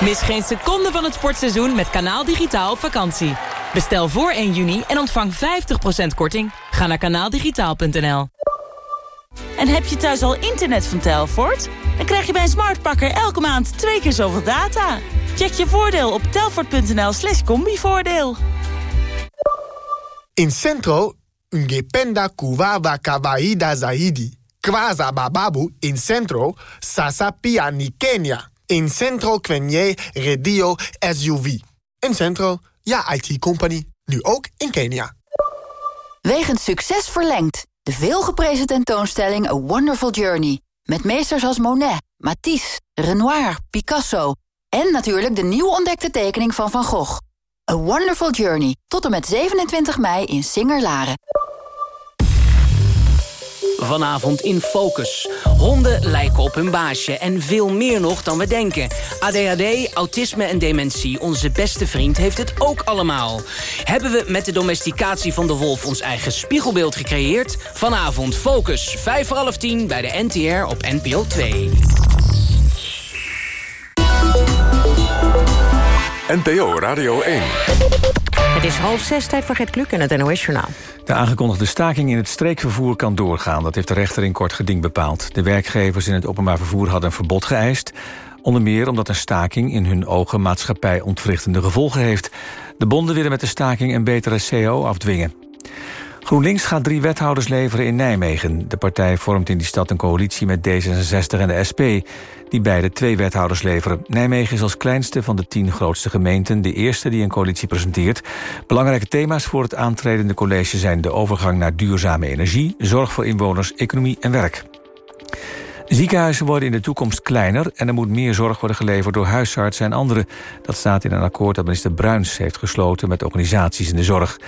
Speaker 21: Mis geen seconde van het sportseizoen met Kanaal Digitaal op vakantie. Bestel voor 1 juni en ontvang 50% korting. Ga naar kanaaldigitaal.nl. En heb je thuis al internet van Telfort? Dan krijg je bij een smartpakker elke maand twee keer zoveel data. Check je voordeel op telfort.nl slash combivoordeel.
Speaker 22: In Centro, ungependa kuwawa kawaida zaidi. Kwaza bababu in Centro, sasa pia ni Kenya. In Centro Kwenye Radio SUV. In Centro, ja IT-company. Nu ook in Kenia.
Speaker 8: Wegens succes verlengd. De veelgeprezen tentoonstelling A Wonderful Journey. Met meesters als Monet, Matisse, Renoir, Picasso... en natuurlijk de nieuw ontdekte tekening van Van Gogh. A Wonderful Journey. Tot en met 27 mei in Singer-Laren.
Speaker 23: Vanavond in Focus. Honden lijken op hun baasje en veel meer nog dan we denken. ADHD, autisme en dementie. Onze beste vriend heeft het ook allemaal. Hebben we met de domesticatie van de wolf ons eigen spiegelbeeld gecreëerd? Vanavond Focus, 5 voor half 10 bij de NTR op NPO 2.
Speaker 1: NPO Radio 1.
Speaker 2: Het is half zes, tijd voor Gert Kluk en het NOS Journaal.
Speaker 3: De aangekondigde staking in het streekvervoer kan doorgaan. Dat heeft de rechter in kort geding bepaald. De werkgevers in het openbaar vervoer hadden een verbod geëist. Onder meer omdat een staking in hun ogen maatschappij ontwrichtende gevolgen heeft. De bonden willen met de staking een betere CO afdwingen. GroenLinks gaat drie wethouders leveren in Nijmegen. De partij vormt in die stad een coalitie met D66 en de SP... die beide twee wethouders leveren. Nijmegen is als kleinste van de tien grootste gemeenten... de eerste die een coalitie presenteert. Belangrijke thema's voor het aantredende college... zijn de overgang naar duurzame energie... zorg voor inwoners, economie en werk. Ziekenhuizen worden in de toekomst kleiner... en er moet meer zorg worden geleverd door huisartsen en anderen. Dat staat in een akkoord dat minister Bruins heeft gesloten... met organisaties in de zorg.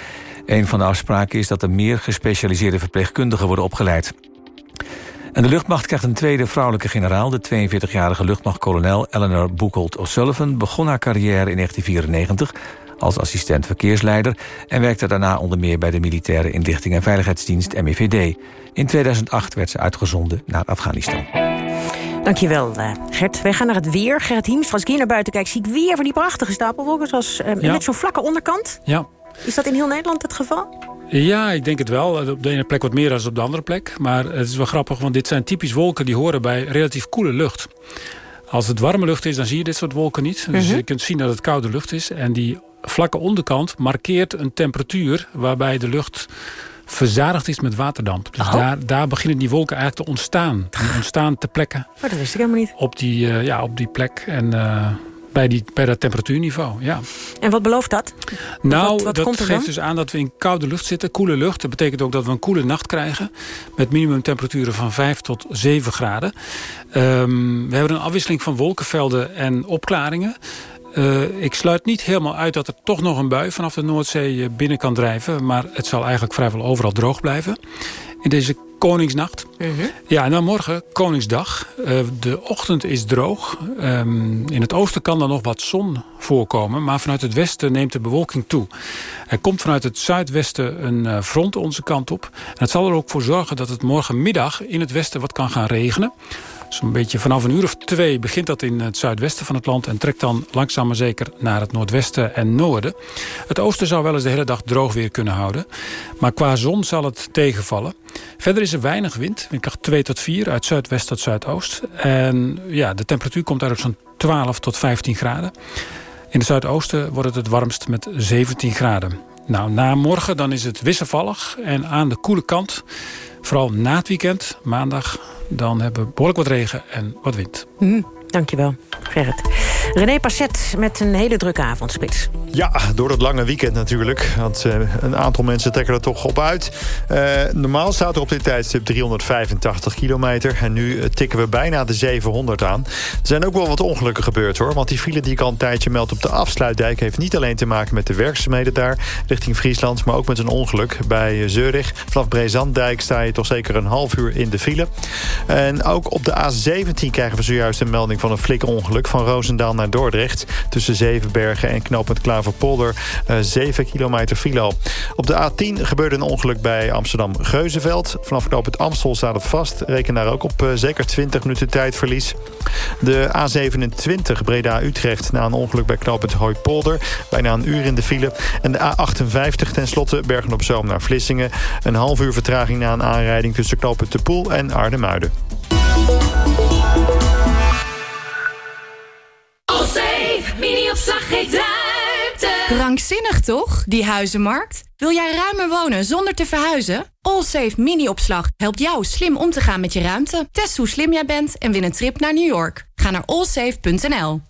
Speaker 3: Een van de afspraken is dat er meer gespecialiseerde verpleegkundigen worden opgeleid. En de luchtmacht krijgt een tweede vrouwelijke generaal. De 42-jarige luchtmachtkolonel Eleanor Buchholz O'Sullivan... begon haar carrière in 1994 als assistent verkeersleider... en werkte daarna onder meer bij de Militaire Inlichting en Veiligheidsdienst MIVD. In 2008 werd ze uitgezonden naar Afghanistan.
Speaker 2: Dankjewel, uh, Gert. Wij gaan naar het weer. Gerrit Hiemst, als ik hier naar buiten kijk... zie ik weer van die prachtige stapelwolken... zoals uh,
Speaker 24: Ja.
Speaker 2: met zo'n vlakke onderkant.
Speaker 24: Ja.
Speaker 2: Is dat in heel Nederland het geval?
Speaker 24: Ja, ik denk het wel. Op de ene plek wat meer dan op de andere plek. Maar het is wel grappig, want dit zijn typisch wolken... die horen bij relatief koele lucht. Als het warme lucht is, dan zie je dit soort wolken niet. Dus
Speaker 2: Mhm.
Speaker 24: je kunt zien dat het koude lucht is. En die vlakke onderkant markeert een temperatuur... waarbij de lucht verzadigd is met waterdamp. Dus
Speaker 2: Oh.
Speaker 24: daar, daar beginnen die wolken eigenlijk te ontstaan. Die ontstaan te plekken
Speaker 2: Maar dat wist ik helemaal niet.
Speaker 24: op die, eh, ja, op die plek en eh, bij, die, bij dat temperatuurniveau. Ja.
Speaker 2: En wat belooft dat?
Speaker 24: Nou,
Speaker 2: Wat- wat
Speaker 24: dat
Speaker 2: komt
Speaker 24: geeft
Speaker 2: dan?
Speaker 24: dus aan dat we in koude lucht zitten. Koele lucht. Dat betekent ook dat we een koele nacht krijgen. Met minimumtemperaturen van 5 tot 7 graden. Ehm, we hebben een afwisseling van wolkenvelden en opklaringen. Eh, ik sluit niet helemaal uit dat er toch nog een bui vanaf de Noordzee eh, binnen kan drijven. Maar het zal eigenlijk vrijwel overal droog blijven. In deze Koningsnacht. Ja, en dan morgen Koningsdag. Eh, de ochtend is droog. Ehm, in het oosten kan dan nog wat zon voorkomen. Maar vanuit het westen neemt de bewolking toe. Er komt vanuit het zuidwesten een eh, front onze kant op. En het zal er ook voor zorgen dat het morgenmiddag in het westen wat kan gaan regenen. Zo'n beetje vanaf een uur of twee begint dat in het zuidwesten van het land... en trekt dan langzaam maar zeker naar het noordwesten en noorden. Het oosten zou wel eens de hele dag droog weer kunnen houden. Maar qua zon zal het tegenvallen. Verder is er weinig wind, windkracht 2 tot 4, uit zuidwest tot zuidoost. En ja, de temperatuur komt uit op zo'n 12 tot 15 graden. In het zuidoosten wordt het het warmst met 17 graden. Nou, na morgen dan is het wisselvallig en aan de koele kant. Vooral na het weekend, maandag, dan hebben we behoorlijk wat regen en wat wind.
Speaker 2: Hm, dankjewel, Gerrit. René Passet met een hele drukke avondspits.
Speaker 6: Ja, door dat lange weekend natuurlijk. Want eh, een aantal mensen trekken er toch op uit. Eh, normaal staat er op dit tijdstip 385 kilometer. En nu eh, tikken we bijna de 700 aan. Er zijn ook wel wat ongelukken gebeurd hoor. Want die file die ik al een tijdje meld op de afsluitdijk... heeft niet alleen te maken met de werkzaamheden daar richting Friesland... maar ook met een ongeluk bij Zurich. Vanaf Brezandijk sta je toch zeker een half uur in de file. En ook op de A17 krijgen we zojuist een melding van een flikkerongeluk... van Roosendaal naar Dordrecht. Tussen Zevenbergen en knooppunt Klaverpolder. eh 7 kilometer file al. Op de A10 gebeurde een ongeluk bij Amsterdam-Geuzenveld. Vanaf knooppunt Amstel staat het vast. Reken daar ook op eh, zeker 20 minuten tijdverlies. De A27 Breda-Utrecht na een ongeluk bij knooppunt Hooipolder. Bijna een uur in de file. En de A58 tenslotte Bergen-op-Zoom naar Vlissingen. Een half uur vertraging na een aanrijding tussen knooppunt De Poel en Arnhemuiden.
Speaker 25: Krankzinnig toch, die huizenmarkt? Wil jij ruimer wonen zonder te verhuizen? Allsafe Mini-opslag helpt jou slim om te gaan met je ruimte. Test hoe slim jij bent en win een trip naar New York. Ga naar allsafe.nl.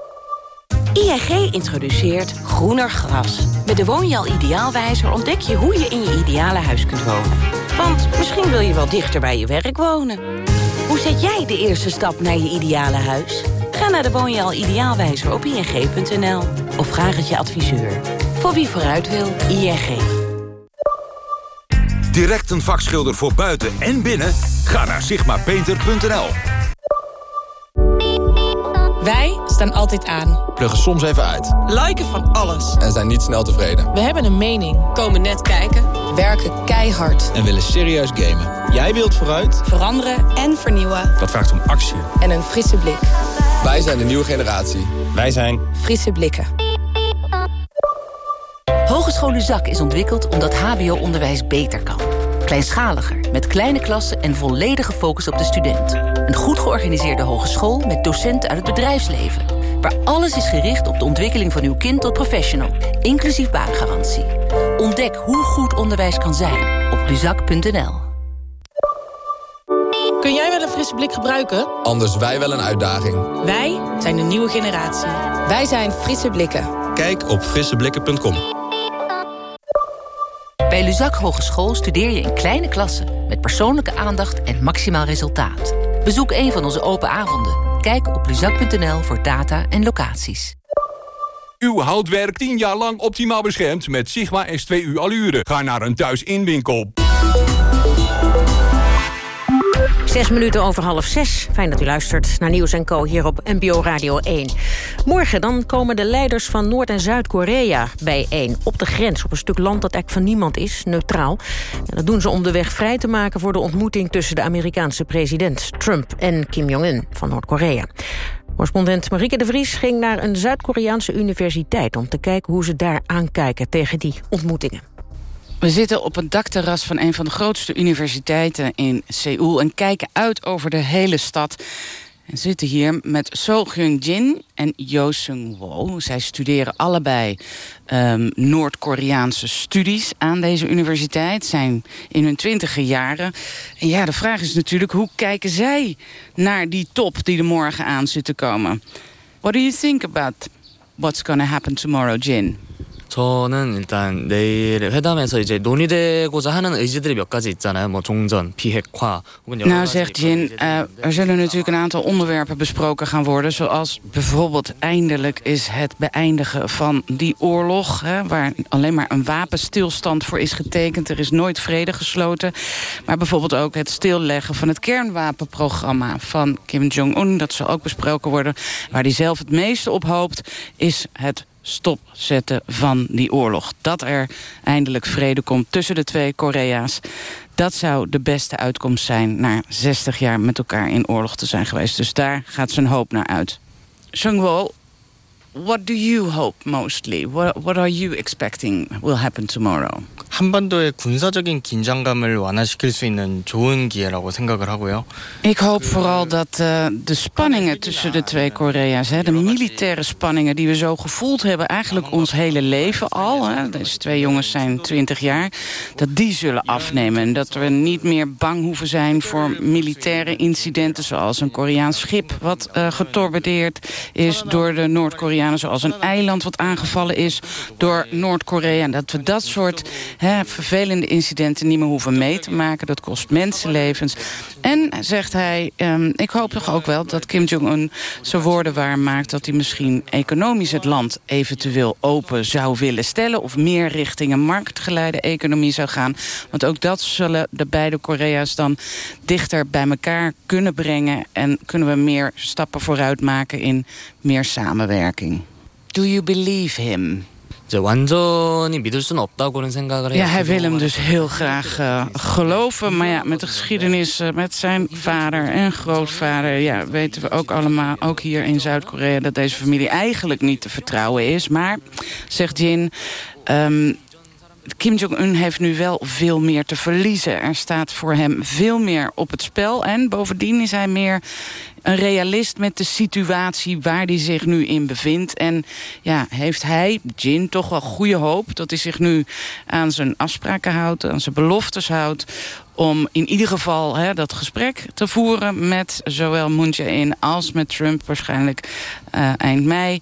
Speaker 9: ING introduceert groener gras. Met de Woonjaal Ideaalwijzer ontdek je hoe je in je ideale huis kunt wonen. Want misschien wil je wel dichter bij je werk wonen. Hoe zet jij de eerste stap naar je ideale huis? Ga naar de Woonjaal Ideaalwijzer op ing.nl. Of vraag het je adviseur. Voor wie vooruit wil, ING.
Speaker 26: Direct een vakschilder voor buiten en binnen? Ga naar sigmapainter.nl.
Speaker 27: Wij staan altijd aan.
Speaker 28: Pluggen soms even uit.
Speaker 27: Liken van alles.
Speaker 28: En zijn niet snel tevreden.
Speaker 27: We hebben een mening. Komen net kijken. Werken keihard.
Speaker 28: En willen serieus gamen. Jij wilt vooruit.
Speaker 27: Veranderen en vernieuwen.
Speaker 28: Dat vraagt om actie.
Speaker 27: En een frisse blik.
Speaker 28: Wij zijn de nieuwe generatie. Wij zijn...
Speaker 27: Frisse blikken.
Speaker 29: Hogeschool Luzak is ontwikkeld omdat hbo-onderwijs beter kan. Kleinschaliger, met kleine klassen en volledige focus op de student. Een goed georganiseerde hogeschool met docenten uit het bedrijfsleven. Waar alles is gericht op de ontwikkeling van uw kind tot professional. Inclusief baangarantie. Ontdek hoe goed onderwijs kan zijn op luzak.nl.
Speaker 27: Kun jij wel een frisse blik gebruiken?
Speaker 28: Anders wij wel een uitdaging.
Speaker 27: Wij zijn de nieuwe generatie. Wij zijn Frisse Blikken.
Speaker 28: Kijk op frisseblikken.com.
Speaker 29: Bij Luzak Hogeschool studeer je in kleine klassen... met persoonlijke aandacht en maximaal resultaat. Bezoek een van onze open avonden. Kijk op luzak.nl voor data en locaties.
Speaker 26: Uw houtwerk 10 jaar lang optimaal beschermd met Sigma S2U Allure. Ga naar een thuisinwinkel.
Speaker 2: Zes minuten over half zes. Fijn dat u luistert naar Nieuws en Co. hier op NPO Radio 1. Morgen dan komen de leiders van Noord- en Zuid-Korea bijeen. Op de grens, op een stuk land dat eigenlijk van niemand is, neutraal. En dat doen ze om de weg vrij te maken voor de ontmoeting... tussen de Amerikaanse president Trump en Kim Jong-un van Noord-Korea. Correspondent Marieke de Vries ging naar een Zuid-Koreaanse universiteit... om te kijken hoe ze daar aankijken tegen die ontmoetingen.
Speaker 30: We zitten op het dakterras van een van de grootste universiteiten in Seoul... en kijken uit over de hele stad. En zitten hier met So Hyun-jin en Yo Sung-wo. Zij studeren allebei um, Noord-Koreaanse studies aan deze universiteit. Zijn in hun twintige jaren. En ja, de vraag is natuurlijk, hoe kijken zij naar die top... die er morgen aan zit te komen? What do you think about what's going to happen tomorrow, Jin?
Speaker 31: 저는 일단 내일 회담에서 이제 논의되고자 하는 의지들이 몇 가지 있잖아요. 뭐 종전, 비핵화 혹은 여러
Speaker 30: Nou,
Speaker 31: 가지
Speaker 30: zegt Jin, uh, er zullen natuurlijk een aantal onderwerpen besproken gaan worden. Zoals bijvoorbeeld eindelijk is het beëindigen van die oorlog. Hè, waar alleen maar een wapenstilstand voor is getekend. Er is nooit vrede gesloten. Maar bijvoorbeeld ook het stilleggen van het kernwapenprogramma van Kim Jong-un. Dat zal ook besproken worden. Waar hij zelf het meeste op hoopt is het stopzetten van die oorlog. Dat er eindelijk vrede komt tussen de twee Korea's. Dat zou de beste uitkomst zijn... na 60 jaar met elkaar in oorlog te zijn geweest. Dus daar gaat zijn hoop naar uit. Sungwo, what do you hope mostly? What, what are you expecting will happen tomorrow?
Speaker 31: 한반도의 군사적인 긴장감을 완화시킬 수 있는 좋은 기회라고 생각을 하고요.
Speaker 30: Ik hoop vooral dat uh, de spanningen tussen de twee Korea's... Hè, de militaire spanningen die we zo gevoeld hebben... eigenlijk ons hele leven al... Hè, deze twee jongens zijn 20 jaar... dat die zullen afnemen. En dat we niet meer bang hoeven zijn voor militaire incidenten... zoals een Koreaans schip wat uh, getorpedeerd is door de Zoals een eiland wat aangevallen is door Noord-Korea. En dat we dat soort hè, vervelende incidenten niet meer hoeven mee te maken. Dat kost mensenlevens. En, zegt hij, um, ik hoop toch ook wel dat Kim Jong-un zijn woorden waarmaakt... dat hij misschien economisch het land eventueel open zou willen stellen... of meer richting een marktgeleide economie zou gaan. Want ook dat zullen de beide Korea's dan dichter bij elkaar kunnen brengen... en kunnen we meer stappen vooruit maken in meer samenwerking. Do you believe him? Ja, hij wil hem dus heel graag eh, geloven. Maar ja, met de geschiedenis eh, met zijn vader en grootvader... Ja, weten we ook allemaal, ook hier in Zuid-Korea... dat deze familie eigenlijk niet te vertrouwen is. Maar, zegt Jin... Ehm, Kim Jong-un heeft nu wel veel meer te verliezen. Er staat voor hem veel meer op het spel. En bovendien is hij meer een realist met de situatie waar hij zich nu in bevindt. En ja, heeft hij, Jin, toch wel goede hoop... dat hij zich nu aan zijn afspraken houdt, aan zijn beloftes houdt... om in ieder geval hè, dat gesprek te voeren met zowel Moon Jae-in als met Trump... waarschijnlijk uh, eind mei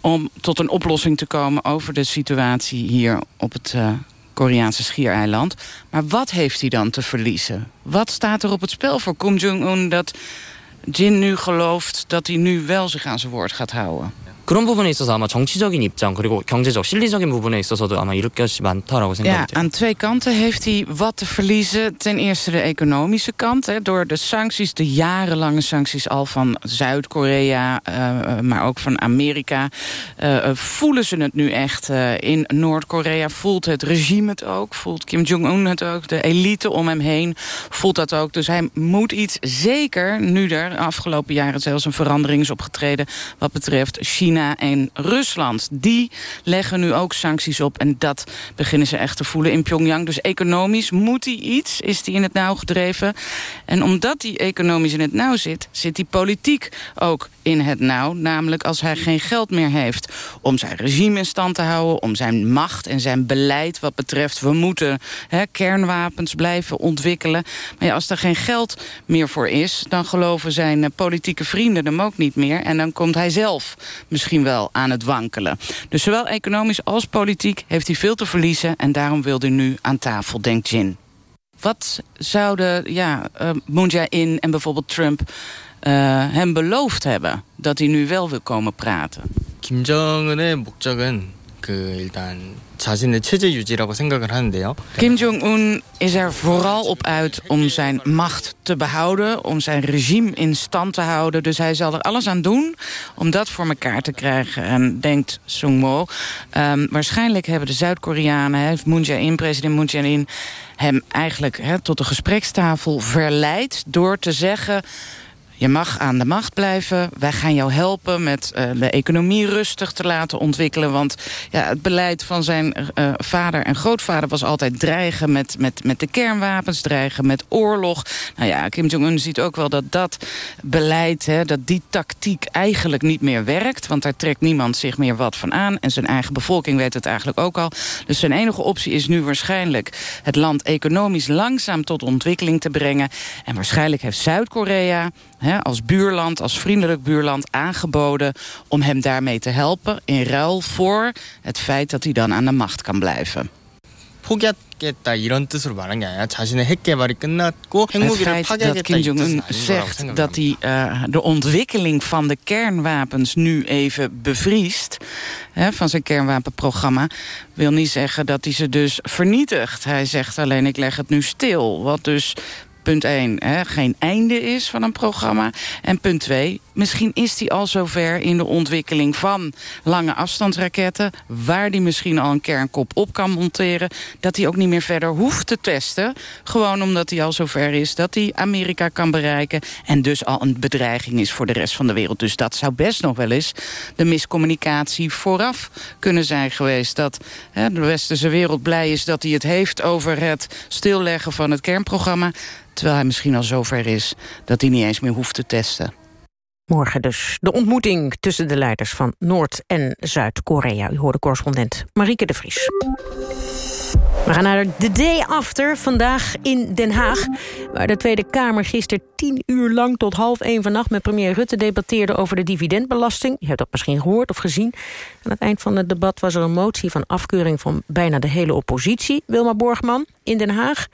Speaker 30: om tot een oplossing te komen over de situatie hier op het uh, Koreaanse schiereiland. Maar wat heeft hij dan te verliezen? Wat staat er op het spel voor Kim Jong-un dat Jin nu gelooft... dat hij nu wel zich aan zijn woord gaat houden?
Speaker 31: 그런 부분에 있어서 아마 정치적인 입장 그리고 경제적 실리적인 부분에 있어서도 아마 잃을 것이 많다라고
Speaker 30: Ja,
Speaker 31: 생각이 돼요.
Speaker 30: aan twee kanten heeft hij wat te verliezen. Ten eerste de economische kant. Hè, door de sancties, de jarenlange sancties al van Zuid-Korea... eh, maar ook van Amerika... eh, eh, voelen ze het nu echt eh, in Noord-Korea. Voelt het regime het ook. Voelt Kim Jong-un het ook. De elite om hem heen voelt dat ook. Dus hij moet iets zeker, nu er afgelopen jaren zelfs een verandering is opgetreden... wat betreft China en Rusland. Die leggen nu ook sancties op. En dat beginnen ze echt te voelen in Pyongyang. Dus economisch moet hij iets, is hij in het nauw gedreven. En omdat hij economisch in het nauw zit... zit die politiek ook in het nauw. Namelijk als hij geen geld meer heeft om zijn regime in stand te houden... om zijn macht en zijn beleid wat betreft... we moeten kernwapens blijven ontwikkelen. Maar ja, als er geen geld meer voor is... dan geloven zijn eh, politieke vrienden hem ook niet meer. En dan komt hij zelf misschien wel aan het wankelen. Dus zowel economisch als politiek heeft hij veel te verliezen... en daarom wil hij nu aan tafel, denkt Jin. Wat zouden ja, uh, Moon Jae-in en bijvoorbeeld Trump uh, hem beloofd hebben? Dat hij nu wel wil komen praten.
Speaker 31: 김정은의 목적은 그 일단 자신의 체제 유지라고 생각을 하는데요.
Speaker 30: Kim Jong-un is er vooral op uit om zijn macht te behouden... om zijn regime in stand te houden. Dus hij zal er alles aan doen om dat voor elkaar te krijgen. En denkt Sung-mo, um, waarschijnlijk hebben de Zuid-Koreanen... Moon Jae-in, president Moon Jae-in... hem eigenlijk he, tot de gesprekstafel verleid door te zeggen... je mag aan de macht blijven. Wij gaan jou helpen met uh, de economie rustig te laten ontwikkelen. Want ja, het beleid van zijn uh, vader en grootvader was altijd dreigen met, met, met de kernwapens, dreigen met oorlog. Nou ja, Kim Jong-un ziet ook wel dat dat beleid, hè, dat die tactiek eigenlijk niet meer werkt. Want daar trekt niemand zich meer wat van aan. En zijn eigen bevolking weet het eigenlijk ook al. Dus zijn enige optie is nu waarschijnlijk het land economisch langzaam tot ontwikkeling te brengen. En waarschijnlijk heeft Zuid-Korea als buurland, als vriendelijk buurland aangeboden... om hem daarmee te helpen in ruil voor het feit dat hij dan aan de macht kan blijven.
Speaker 31: 포기하겠다 이런 뜻으로 말한 게 아니라 자신의 핵 개발이 끝났고 핵무기를
Speaker 30: het feit dat
Speaker 31: 파괴하겠다
Speaker 30: Kim
Speaker 31: 이 뜻은
Speaker 30: Jong-un
Speaker 31: 아닌 거라고
Speaker 30: zegt
Speaker 31: 생각합니다.
Speaker 30: dat hij uh, de ontwikkeling van de kernwapens nu even bevriest... Hè, van zijn kernwapenprogramma, wil niet zeggen dat hij ze dus vernietigt. Hij zegt alleen ik leg het nu stil, wat dus punt 1, hè, geen einde is van een programma. En punt 2, misschien is die al zover in de ontwikkeling van lange afstandsraketten... waar die misschien al een kernkop op kan monteren... dat hij ook niet meer verder hoeft te testen. Gewoon omdat hij al zover is dat hij Amerika kan bereiken... en dus al een bedreiging is voor de rest van de wereld. Dus dat zou best nog wel eens de miscommunicatie vooraf kunnen zijn geweest. Dat hè, de westerse wereld blij is dat hij het heeft over het stilleggen van het kernprogramma... Terwijl hij misschien al zover is dat hij niet eens meer hoeft te testen.
Speaker 2: Morgen dus de ontmoeting tussen de leiders van Noord- en Zuid-Korea. U hoorde correspondent Marieke de Vries. We gaan naar de day after, vandaag in Den Haag... waar de Tweede Kamer gisteren tien uur lang tot half één vannacht... met premier Rutte debatteerde over de dividendbelasting. Je hebt dat misschien gehoord of gezien. Aan het eind van het debat was er een motie van afkeuring... van bijna de hele oppositie. Wilma Borgman in Den Haag.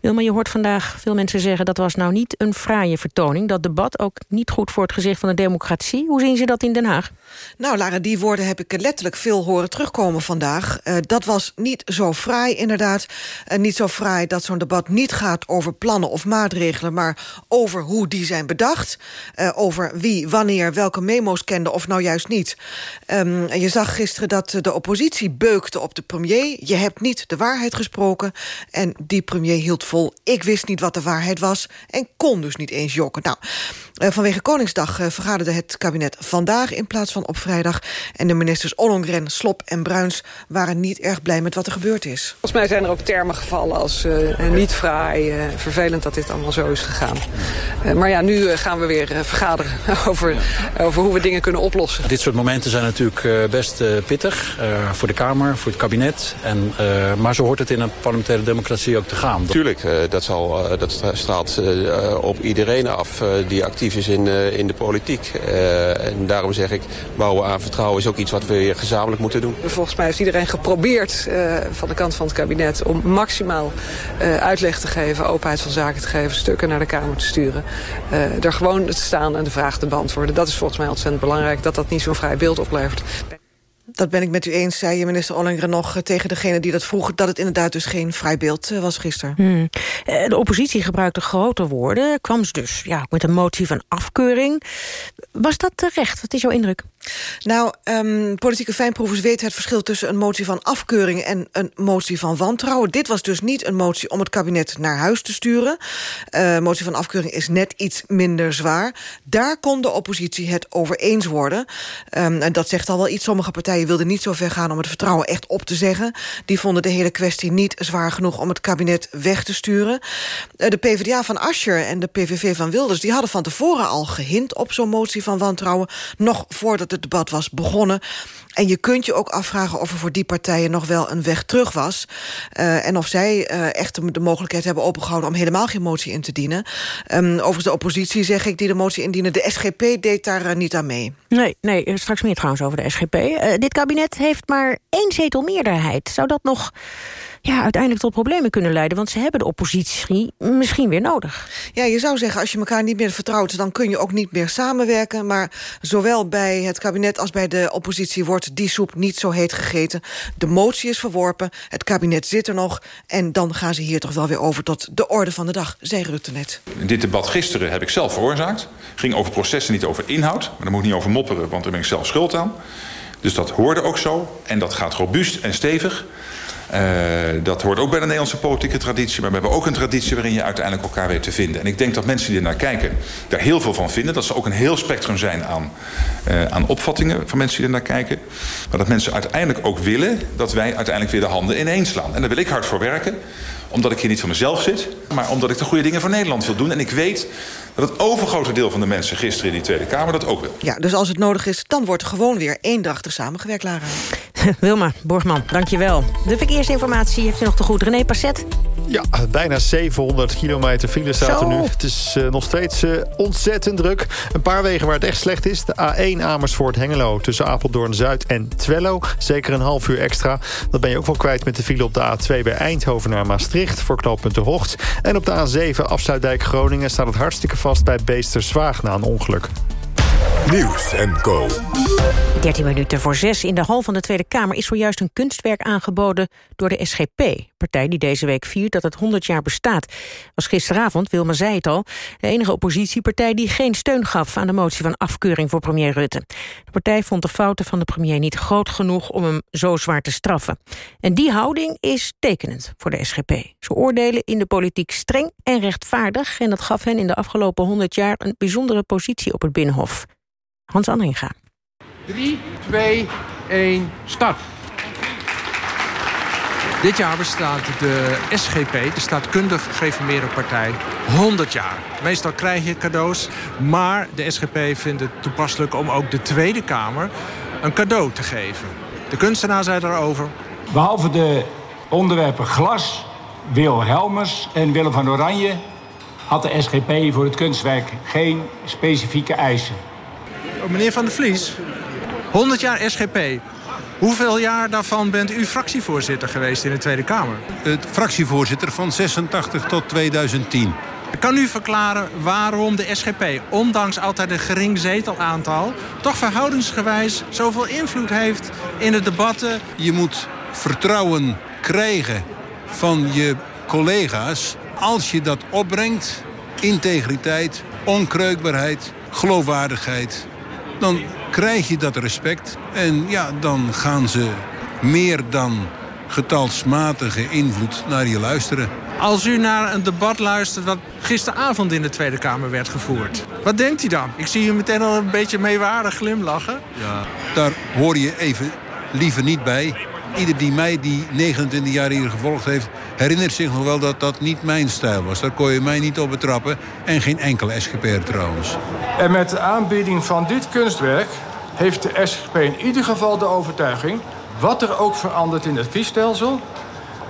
Speaker 2: Wilma, je hoort vandaag veel mensen zeggen... dat was nou niet een fraaie vertoning. Dat debat ook niet goed voor het gezicht van de democratie. Hoe zien ze dat in Den Haag?
Speaker 32: Nou, Lara, die woorden heb ik letterlijk veel horen terugkomen vandaag. Uh, dat was niet zo fraai, inderdaad. Uh, niet zo fraai dat zo'n debat niet gaat over plannen of maatregelen... maar over hoe die zijn bedacht. Uh, over wie, wanneer, welke memo's kende of nou juist niet. Um, je zag gisteren dat de oppositie beukte op de premier. Je hebt niet de waarheid gesproken. En die premier hield vol, ik wist niet wat de waarheid was... en kon dus niet eens jokken. Nou, vanwege Koningsdag vergaderde het kabinet vandaag... in plaats van op vrijdag. En de ministers Ollongren, Slop en Bruins waren niet erg blij met wat er gebeurd is.
Speaker 33: Volgens mij zijn er ook termen gevallen als uh, niet fraai, uh, vervelend dat dit allemaal zo is gegaan. Uh, maar ja, nu gaan we weer vergaderen over, over hoe we dingen kunnen oplossen.
Speaker 34: Dit soort momenten zijn natuurlijk best pittig uh, voor de Kamer, voor het kabinet. En, uh, maar zo hoort het in een parlementaire democratie ook te gaan.
Speaker 35: Tuurlijk, uh, dat, zal, uh, dat straalt uh, op iedereen af uh, die actief is in, uh, in de politiek. Uh, en daarom zeg ik, bouwen aan vertrouwen is ook iets wat we gezamenlijk moeten doen.
Speaker 33: Volgens mij heeft iedereen geprobeerd uh, van de kant van het kabinet om maximaal uitleg te geven, openheid van zaken te geven... stukken naar de Kamer te sturen. Er gewoon te staan en de vraag te beantwoorden. Dat is volgens mij ontzettend belangrijk... dat dat niet zo'n vrij beeld oplevert.
Speaker 32: Dat ben ik met u eens, zei minister Ollengren nog eh, tegen degene die dat vroeg... dat het inderdaad dus geen vrij beeld was gisteren.
Speaker 2: Hmm. De oppositie gebruikte grote woorden. Kwam ze dus ja, met een motie van afkeuring. Was dat terecht? Wat is jouw indruk?
Speaker 32: Nou, um, politieke fijnproevers weten het verschil tussen een motie van afkeuring en een motie van wantrouwen. Dit was dus niet een motie om het kabinet naar huis te sturen. Uh, motie van afkeuring is net iets minder zwaar. Daar kon de oppositie het over eens worden. Um, en dat zegt al wel iets. Sommige partijen wilden niet zo ver gaan om het vertrouwen echt op te zeggen. Die vonden de hele kwestie niet zwaar genoeg om het kabinet weg te sturen. Uh, de PvdA van Ascher en de PVV van Wilders... die hadden van tevoren al gehint op zo'n motie van wantrouwen... nog voordat het debat was begonnen. En je kunt je ook afvragen of er voor die partijen nog wel een weg terug was. Uh, en of zij uh, echt de, mogelijkheid hebben opengehouden... om helemaal geen motie in te dienen. Um, overigens de oppositie, zeg ik, die de motie indienen. De SGP deed daar uh, niet aan mee.
Speaker 2: Nee, nee, straks meer trouwens over de SGP. dit kabinet heeft maar één zetel meerderheid. Zou dat nog ja, uiteindelijk tot problemen kunnen leiden. Want ze hebben de oppositie misschien weer nodig.
Speaker 32: Ja, je zou zeggen, als je elkaar niet meer vertrouwt... dan kun je ook niet meer samenwerken. Maar zowel bij het kabinet als bij de oppositie... wordt die soep niet zo heet gegeten. De motie is verworpen, het kabinet zit er nog... en dan gaan ze hier toch wel weer over tot de orde van de dag, zei Rutte net.
Speaker 36: Dit debat gisteren heb ik zelf veroorzaakt. ging over processen, niet over inhoud. Maar daar moet ik niet over mopperen, want daar ben ik zelf schuld aan. Dus dat hoorde ook zo. En dat gaat robuust en stevig. Uh, dat hoort ook bij de Nederlandse politieke traditie. Maar we hebben ook een traditie waarin je uiteindelijk elkaar weet te vinden. En ik denk dat mensen die naar kijken daar heel veel van vinden. Dat ze ook een heel spectrum zijn aan, uh, aan opvattingen van mensen die er naar kijken. Maar dat mensen uiteindelijk ook willen dat wij uiteindelijk weer de handen ineens slaan. En daar wil ik hard voor werken omdat ik hier niet voor mezelf zit, maar omdat ik de goede dingen voor Nederland wil doen. En ik weet dat het overgrote deel van de mensen gisteren in die Tweede Kamer dat ook wil.
Speaker 32: Ja, dus als het nodig is, dan wordt gewoon weer eendrachtig samengewerkt, Lara.
Speaker 2: Wilma Borgman, dankjewel. De verkeersinformatie heeft u nog te goed. René Passet.
Speaker 6: Ja, bijna 700 kilometer file staat er nu. Het is uh, nog steeds uh, ontzettend druk. Een paar wegen waar het echt slecht is. De A1 Amersfoort-Hengelo tussen Apeldoorn-Zuid en Twello. Zeker een half uur extra. Dat ben je ook wel kwijt met de file op de A2 bij Eindhoven naar Maastricht... voor knooppunt De Hocht. En op de A7 Afsluitdijk-Groningen staat het hartstikke vast bij Beesterswaag na een ongeluk.
Speaker 1: Nieuws en Co.
Speaker 2: 13 minuten voor 6 in de hal van de Tweede Kamer is zojuist een kunstwerk aangeboden door de SGP. Partij die deze week viert dat het 100 jaar bestaat. Was gisteravond, Wilma zei het al, de enige oppositiepartij die geen steun gaf aan de motie van afkeuring voor premier Rutte. De partij vond de fouten van de premier niet groot genoeg om hem zo zwaar te straffen. En die houding is tekenend voor de SGP. Ze oordelen in de politiek streng en rechtvaardig en dat gaf hen in de afgelopen 100 jaar een bijzondere positie op het Binnenhof. Hans Andringa.
Speaker 37: 3, 2, 1, start. Dit jaar bestaat de SGP, de Staatkundig Gereformeerde Partij, 100 jaar. Meestal krijg je cadeaus, maar de SGP vindt het toepasselijk om ook de Tweede Kamer een cadeau te geven. De kunstenaar zei daarover.
Speaker 38: Behalve de onderwerpen glas, Wil Helmers en Willem van Oranje... had de SGP voor het kunstwerk geen specifieke eisen.
Speaker 37: Oh, meneer Van der Vlies, 100 jaar SGP. Hoeveel jaar daarvan bent u fractievoorzitter geweest in de Tweede Kamer?
Speaker 39: Het fractievoorzitter van 86 tot 2010.
Speaker 37: Kan u verklaren waarom de SGP, ondanks altijd een gering zetelaantal... toch verhoudingsgewijs zoveel invloed heeft in de debatten?
Speaker 39: Je moet vertrouwen krijgen van je collega's... als je dat opbrengt, integriteit, onkreukbaarheid, geloofwaardigheid... dan krijg je dat respect. En ja, dan gaan ze meer dan getalsmatige invloed naar je luisteren.
Speaker 37: Als u naar een debat luistert wat gisteravond in de Tweede Kamer werd gevoerd. Wat denkt u dan? Ik zie u meteen al een beetje meewarig glimlachen.
Speaker 39: Ja, daar hoor je even liever niet bij. Ieder die mij die 29 jaar hier gevolgd heeft... herinnert zich nog wel dat dat niet mijn stijl was. Daar kon je mij niet op betrappen. En geen enkele SGP'er trouwens.
Speaker 38: En met de aanbieding van dit kunstwerk... heeft de SGP in ieder geval de overtuiging... wat er ook verandert in het kiesstelsel...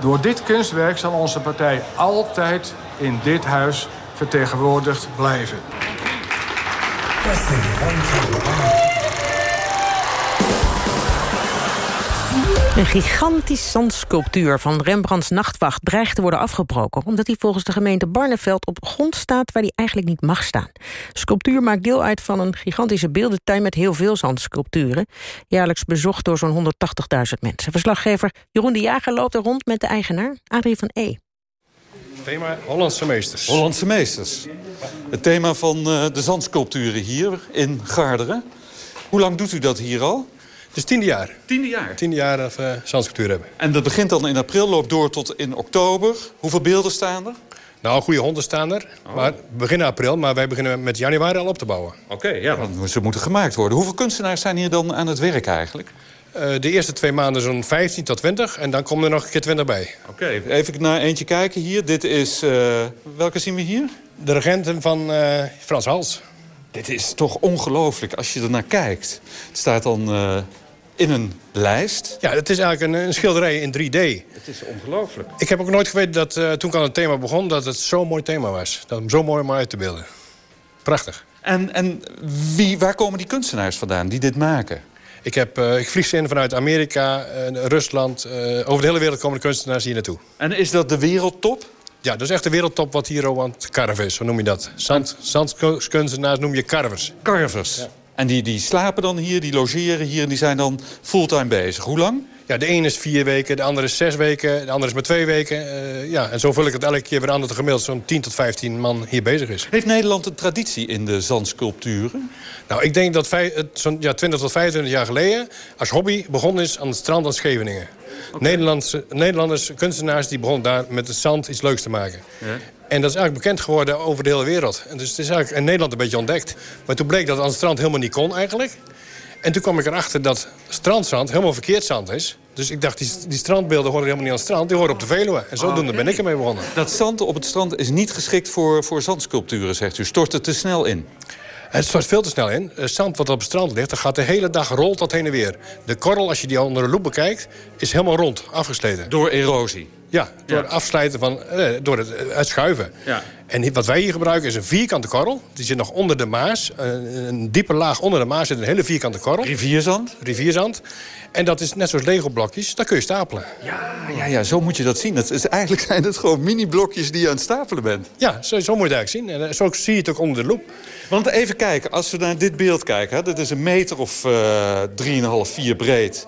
Speaker 38: door dit kunstwerk zal onze partij altijd in dit huis vertegenwoordigd blijven.
Speaker 2: Een gigantisch zandsculptuur van Rembrandts Nachtwacht dreigt te worden afgebroken... omdat hij volgens de gemeente Barneveld op grond staat waar hij eigenlijk niet mag staan. De sculptuur maakt deel uit van een gigantische beeldentuin met heel veel zandsculpturen. Jaarlijks bezocht door zo'n 180.000 mensen. Verslaggever Jeroen de Jager loopt er rond met de eigenaar, Adrie van E.
Speaker 40: Thema Hollandse meesters.
Speaker 41: Hollandse meesters. Het thema van uh, de zandsculpturen hier in Garderen. Hoe lang doet u dat hier al?
Speaker 40: Het is tiende jaar.
Speaker 41: Tiende jaar?
Speaker 40: Tiende jaar dat we zandsculptuur hebben.
Speaker 41: En dat begint dan in april, loopt door tot in oktober. Hoeveel beelden staan er?
Speaker 40: Nou, goede honden staan er. Oh. Maar beginnen april, maar wij beginnen met januari al op te bouwen.
Speaker 41: Oké, ja, want ze moeten gemaakt worden. Hoeveel kunstenaars zijn hier dan aan het werk eigenlijk?
Speaker 40: Uh, de eerste twee maanden zo'n 15 tot 20 en dan komen er nog een keer 20 bij.
Speaker 41: Oké, even naar eentje kijken hier. Dit is, uh, welke zien we hier?
Speaker 40: De regenten van uh, Frans Hals.
Speaker 41: Dit is toch ongelooflijk als je er naar kijkt. Het staat dan in een lijst.
Speaker 40: Ja, het is eigenlijk een, een, schilderij in 3D.
Speaker 41: Het is ongelooflijk.
Speaker 40: Ik heb ook nooit geweten dat uh, toen ik aan het thema begon... dat het zo'n mooi thema was. Dat hem zo mooi om uit te beelden. Prachtig.
Speaker 41: En, en wie, waar komen die kunstenaars vandaan die dit maken?
Speaker 40: Ik, heb, uh, ik vlieg ze in vanuit Amerika, uh, Rusland. over de hele wereld komen de kunstenaars hier naartoe.
Speaker 41: En is dat de wereldtop?
Speaker 40: Ja, dat is echt de wereldtop wat hier aan het carven is. Hoe noem je dat? Zand, zandkunstenaars noem je carvers.
Speaker 41: Carvers. Ja. En die, die slapen dan hier, die logeren hier en die zijn dan fulltime bezig. Hoe lang?
Speaker 40: Ja, de ene is vier weken, de andere is zes weken, de andere is maar twee weken. Uh, ja, en zo vul ik het elke keer weer aan dat er gemiddeld zo'n 10 tot 15 man hier bezig is.
Speaker 41: Heeft Nederland een traditie in de zandsculpturen?
Speaker 40: Nou, ik denk dat zo'n ja, 20 tot 25 jaar geleden als hobby begonnen is aan het strand aan Scheveningen. Okay. Nederlandse, Nederlanders, kunstenaars, die begonnen daar met het zand iets leuks te maken. Ja. En dat is eigenlijk bekend geworden over de hele wereld. En dus het is eigenlijk in Nederland een beetje ontdekt. Maar toen bleek dat het aan het strand helemaal niet kon eigenlijk. En toen kwam ik erachter dat strandzand helemaal verkeerd zand is. Dus ik dacht, die, die strandbeelden horen helemaal niet aan het strand. Die horen op de Veluwe. En zodoende okay. ben ik ermee begonnen.
Speaker 41: Dat zand op het strand is niet geschikt voor, voor zandsculpturen, zegt u. Stort het te snel in?
Speaker 40: Het stort veel te snel in. Het zand wat op het strand ligt, dat gaat de hele dag rolt dat heen en weer. De korrel, als je die onder de loep bekijkt, is helemaal rond, afgesleten.
Speaker 41: Door erosie?
Speaker 40: Ja, door ja. het afsluiten van, eh, door het, het schuiven. Ja. En wat wij hier gebruiken is een vierkante korrel. Die zit nog onder de maas. Een, een diepe laag onder de maas zit een hele vierkante korrel.
Speaker 41: Rivierzand?
Speaker 40: Rivierzand. En dat is net zoals Lego-blokjes, dat kun je stapelen.
Speaker 41: Ja, ja, ja, zo moet je dat zien. Het is, eigenlijk zijn het gewoon mini-blokjes die je aan het stapelen bent.
Speaker 40: Ja, zo, zo moet je het eigenlijk zien. En zo zie je het ook onder de loep.
Speaker 41: Want even kijken, als we naar dit beeld kijken... Hè, dit is een meter of uh, 3,5, 4 breed.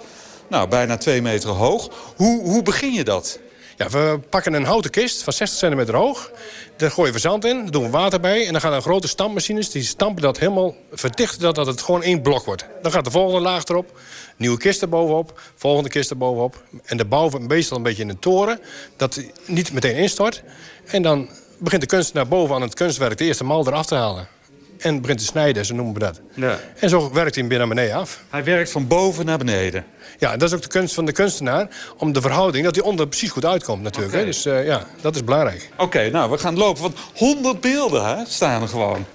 Speaker 41: Nou, bijna 2 meter hoog. Hoe, hoe begin je dat?
Speaker 40: Ja, we pakken een houten kist van 60 centimeter hoog. Daar gooien we zand in, doen we water bij... en dan gaan er grote stampmachines, die stampen dat helemaal... verdichten dat, dat het gewoon één blok wordt. Dan gaat de volgende laag erop, nieuwe kist erbovenop... volgende kist erbovenop. En de bouwen we meestal een beetje in een toren... dat niet meteen instort. En dan begint de kunstenaar boven aan het kunstwerk... de eerste mal eraf te halen en begint te snijden, zo noemen we dat. Ja. En zo werkt hij binnen naar beneden af.
Speaker 41: Hij werkt van boven naar beneden?
Speaker 40: Ja, dat is ook de kunst van de kunstenaar. Om de verhouding, dat hij onder precies goed uitkomt natuurlijk. Okay. Hè? Dus uh, ja, dat is belangrijk.
Speaker 41: Oké, nou, we gaan lopen. Want 100 beelden hè, staan er gewoon.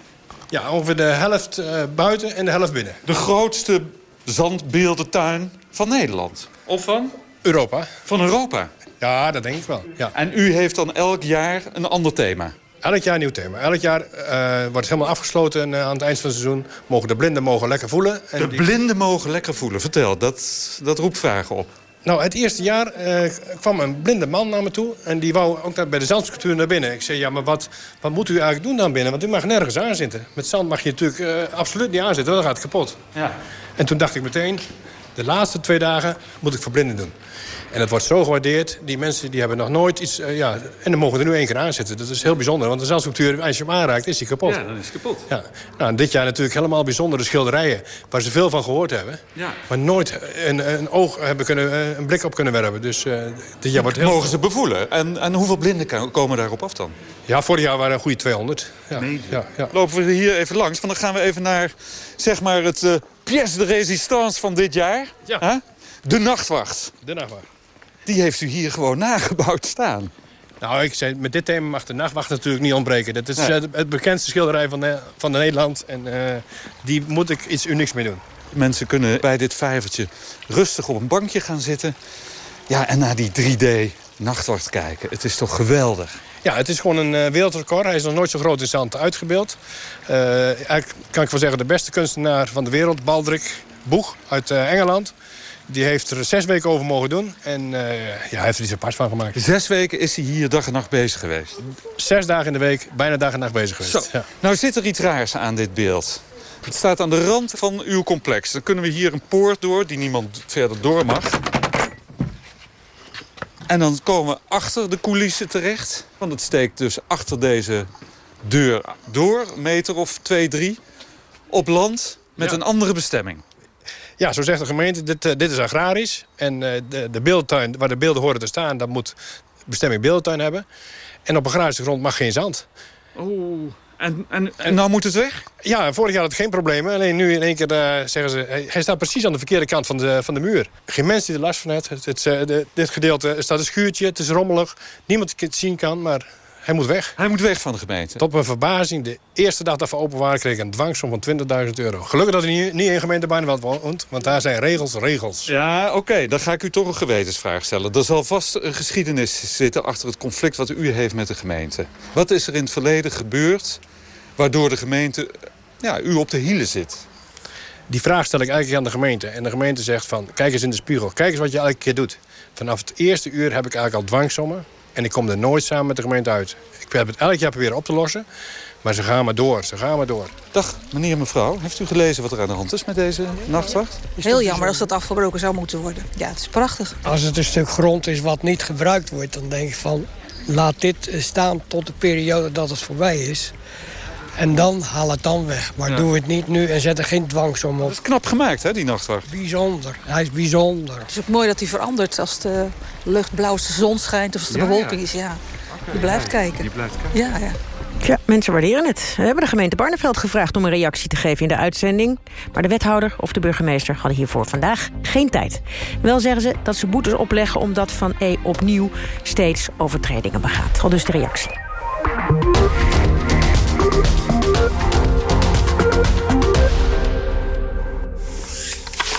Speaker 40: Ja, ongeveer de helft uh, buiten en de helft binnen.
Speaker 41: De grootste zandbeeldentuin van Nederland. Of van?
Speaker 40: Europa.
Speaker 41: Van Europa?
Speaker 40: Ja, dat denk ik wel. Ja.
Speaker 41: En u heeft dan elk jaar een ander thema?
Speaker 40: Elk jaar een nieuw thema. Elk jaar uh, wordt het helemaal afgesloten uh, aan het eind van het seizoen. Mogen de blinden mogen lekker voelen.
Speaker 41: En de die... blinden mogen lekker voelen. Vertel, dat, dat roept vragen op.
Speaker 40: Nou, het eerste jaar uh, kwam een blinde man naar me toe. En die wou ook bij de zandsculptuur naar binnen. Ik zei, ja, maar wat, wat moet u eigenlijk doen dan binnen? Want u mag nergens aanzitten. Met zand mag je natuurlijk absoluut niet aanzitten, dan gaat het kapot. Ja. En toen dacht ik meteen, de laatste twee dagen moet ik voor blinden doen. En het wordt zo gewaardeerd. Die mensen die hebben nog nooit iets... Uh, ja, en dan mogen er nu één keer aan zitten. Dat is heel bijzonder. Want de zandsculptuur, als je hem aanraakt, is hij kapot.
Speaker 41: Ja, dan is hij kapot.
Speaker 40: Ja. Nou, dit jaar natuurlijk helemaal bijzondere schilderijen... waar ze veel van gehoord hebben. Ja. Maar nooit een, een oog hebben kunnen, eh, een blik op kunnen werpen. Dus uh, dit jaar wordt heel...
Speaker 41: Mogen ze bevoelen? En, en hoeveel blinden komen daarop af dan?
Speaker 40: Ja, vorig jaar waren er een goede 200. Ja.
Speaker 41: Ja, ja. Lopen we hier even langs. Want dan gaan we even naar zeg maar, het uh, pièce de résistance van dit jaar. Ja. Huh? De Nachtwacht.
Speaker 40: De Nachtwacht.
Speaker 41: Die heeft u hier gewoon nagebouwd staan.
Speaker 40: Nou, ik zei, met dit thema mag de nachtwacht natuurlijk niet ontbreken. Dat is nee. het bekendste schilderij van, de, van de Nederland. En uh, die moet ik iets unieks mee doen.
Speaker 41: Mensen kunnen bij dit vijvertje rustig op een bankje gaan zitten. Ja, en naar die 3D nachtwacht kijken. Het is toch geweldig?
Speaker 40: Ja, het is gewoon een uh, wereldrecord. Hij is nog nooit zo groot in zand uitgebeeld. Uh, eigenlijk kan ik wel zeggen de beste kunstenaar van de wereld, Baldrick Boeg uit Engeland Die heeft er zes weken over mogen doen. En uh, ja, hij heeft er iets apart van gemaakt.
Speaker 41: Zes weken is hij hier dag en nacht bezig geweest?
Speaker 40: Zes dagen in de week, bijna dag en nacht bezig geweest.
Speaker 41: Ja. Nou zit er iets raars aan dit beeld. Het staat aan de rand van uw complex. Dan kunnen we hier een poort door, die niemand verder door mag. En dan komen we achter de coulissen terecht. Want het steekt dus achter deze deur door, een meter of twee, drie. Op land met een andere bestemming.
Speaker 40: Ja, zo zegt de gemeente, dit, uh, dit is agrarisch. En uh, de, de beeldentuin, waar de beelden horen te staan... dat moet bestemming beeldentuin hebben. En op agrarische grond mag geen zand.
Speaker 41: Oeh. En, en, en nou moet het weg?
Speaker 40: Ja, vorig jaar had het geen probleem. Alleen nu in één keer uh, zeggen ze... Hij, hij, staat precies aan de verkeerde kant van de, van de muur. Geen mens die er last van heeft. Het, dit gedeelte staat een schuurtje, het is rommelig. Niemand die het zien kan, maar hij moet weg.
Speaker 41: Hij moet weg van de gemeente?
Speaker 40: Tot mijn verbazing, de eerste dag dat we open waren... kreeg ik een dwangsom van 20.000 euro. Gelukkig dat hij niet, in gemeente Barneveld woont... want daar zijn regels, regels.
Speaker 41: Ja, oké. Okay. Dan ga ik u toch een gewetensvraag stellen. Er zal vast een geschiedenis zitten achter het conflict... wat u heeft met de gemeente. Wat is er in het verleden gebeurd... waardoor de gemeente ja, u op de hielen zit?
Speaker 40: Die vraag stel ik eigenlijk aan de gemeente. En de gemeente zegt van, kijk eens in de spiegel. Kijk eens wat je elke keer doet. Vanaf het eerste uur heb ik eigenlijk al dwangsommen. En ik kom er nooit samen met de gemeente uit. Ik heb het elk jaar proberen op te lossen. Maar ze gaan maar door, ze gaan maar door.
Speaker 41: Dag, meneer en mevrouw. Heeft u gelezen wat er aan de hand is met deze nachtwacht?
Speaker 39: Heel jammer als dat afgebroken zou moeten worden. Ja, het is prachtig.
Speaker 42: Als het een stuk grond is wat niet gebruikt wordt... dan denk ik van, laat dit staan tot de periode dat het voorbij is. En dan haal het dan weg. Maar ja. doe het niet nu en zet er geen dwangsom op. Dat
Speaker 41: is knap gemaakt, hè, die nachtwacht?
Speaker 42: Bijzonder. Hij is bijzonder.
Speaker 39: Het is ook mooi dat hij verandert als de lucht blauw, als de zon schijnt of als de ja, bewolking is. Ja. Je blijft kijken.
Speaker 41: Je blijft kijken.
Speaker 39: Ja, ja.
Speaker 2: Ja, mensen waarderen het. We hebben de gemeente Barneveld gevraagd om een reactie te geven in de uitzending. Maar de wethouder of de burgemeester hadden hiervoor vandaag geen tijd. Wel zeggen ze dat ze boetes opleggen omdat Van E opnieuw steeds overtredingen begaat. Al dus de reactie.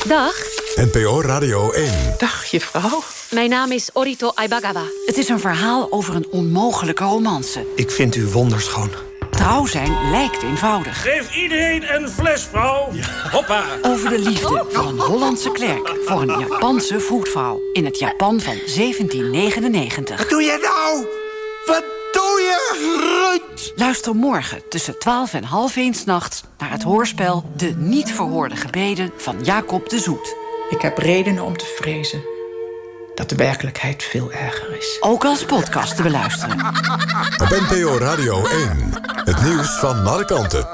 Speaker 43: Dag.
Speaker 1: NPO Radio 1.
Speaker 43: Dag, juffrouw.
Speaker 44: Mijn naam is Orito Aibagawa.
Speaker 43: Het is een verhaal over een onmogelijke romance.
Speaker 12: Ik vind u wonderschoon.
Speaker 43: Trouw zijn lijkt eenvoudig.
Speaker 45: Geef iedereen een fles, vrouw. Ja. Hoppa.
Speaker 43: Over de liefde van een Hollandse klerk voor een Japanse voetvrouw. In het Japan van 1799.
Speaker 12: Wat doe je nou? Wat doe je, Ruud?
Speaker 43: Luister morgen tussen 12 en half 1 nachts naar het hoorspel De Niet Verhoorde Gebeden van Jacob de Zoet.
Speaker 46: Ik heb redenen om te vrezen dat de werkelijkheid veel erger is.
Speaker 43: Ook als podcast te beluisteren.
Speaker 1: Op NPO Radio 1. Het nieuws van alle kanten.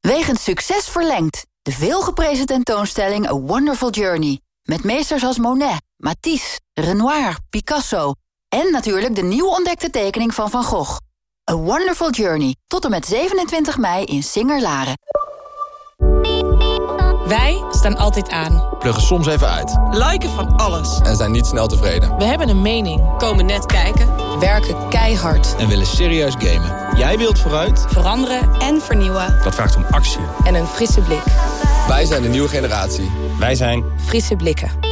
Speaker 8: Wegens succes verlengd. De veelgeprezen tentoonstelling A Wonderful Journey. Met meesters als Monet, Matisse, Renoir, Picasso... en natuurlijk de nieuw ontdekte tekening van Van Gogh. A Wonderful Journey. Tot en met 27 mei in Singer-Laren.
Speaker 21: Wij staan altijd aan.
Speaker 28: Pluggen soms even uit.
Speaker 21: Liken van alles.
Speaker 28: En zijn niet snel tevreden.
Speaker 21: We hebben een mening.
Speaker 47: Komen net kijken. Werken keihard.
Speaker 28: En willen serieus gamen. Jij wilt vooruit.
Speaker 21: Veranderen en vernieuwen.
Speaker 28: Dat vraagt om actie.
Speaker 47: En een frisse blik.
Speaker 28: Wij zijn de nieuwe generatie. Wij zijn...
Speaker 47: Frisse blikken.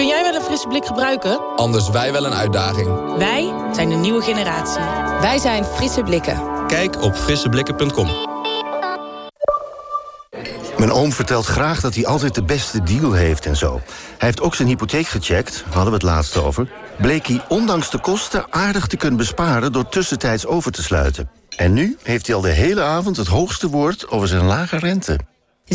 Speaker 21: Kun jij wel een frisse blik gebruiken?
Speaker 28: Anders wij wel een uitdaging.
Speaker 21: Wij zijn de nieuwe generatie.
Speaker 47: Wij zijn Frisse Blikken.
Speaker 28: Kijk op frisseblikken.com.
Speaker 48: Mijn oom vertelt graag dat hij altijd de beste deal heeft en zo. Hij heeft ook zijn hypotheek gecheckt, hadden we het laatst over. Bleek hij ondanks de kosten aardig te kunnen besparen... door tussentijds over te sluiten. En nu heeft hij al de hele avond het hoogste woord over zijn lage rente.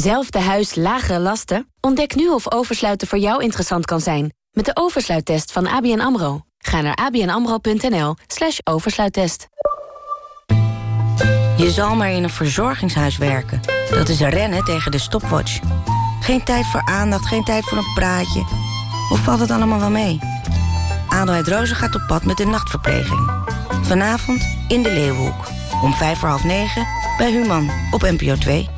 Speaker 9: Zelfde huis, lagere lasten? Ontdek nu of oversluiten voor jou interessant kan zijn. Met de oversluittest van ABN AMRO. Ga naar abnamro.nl slash oversluittest.
Speaker 49: Je zal maar in een verzorgingshuis werken. Dat is rennen tegen de stopwatch. Geen tijd voor aandacht, geen tijd voor een praatje. Of valt het allemaal wel mee? Adelheid Rozen gaat op pad met de nachtverpleging. Vanavond in de Leeuwhoek.
Speaker 50: Om vijf voor half negen bij Human op NPO 2.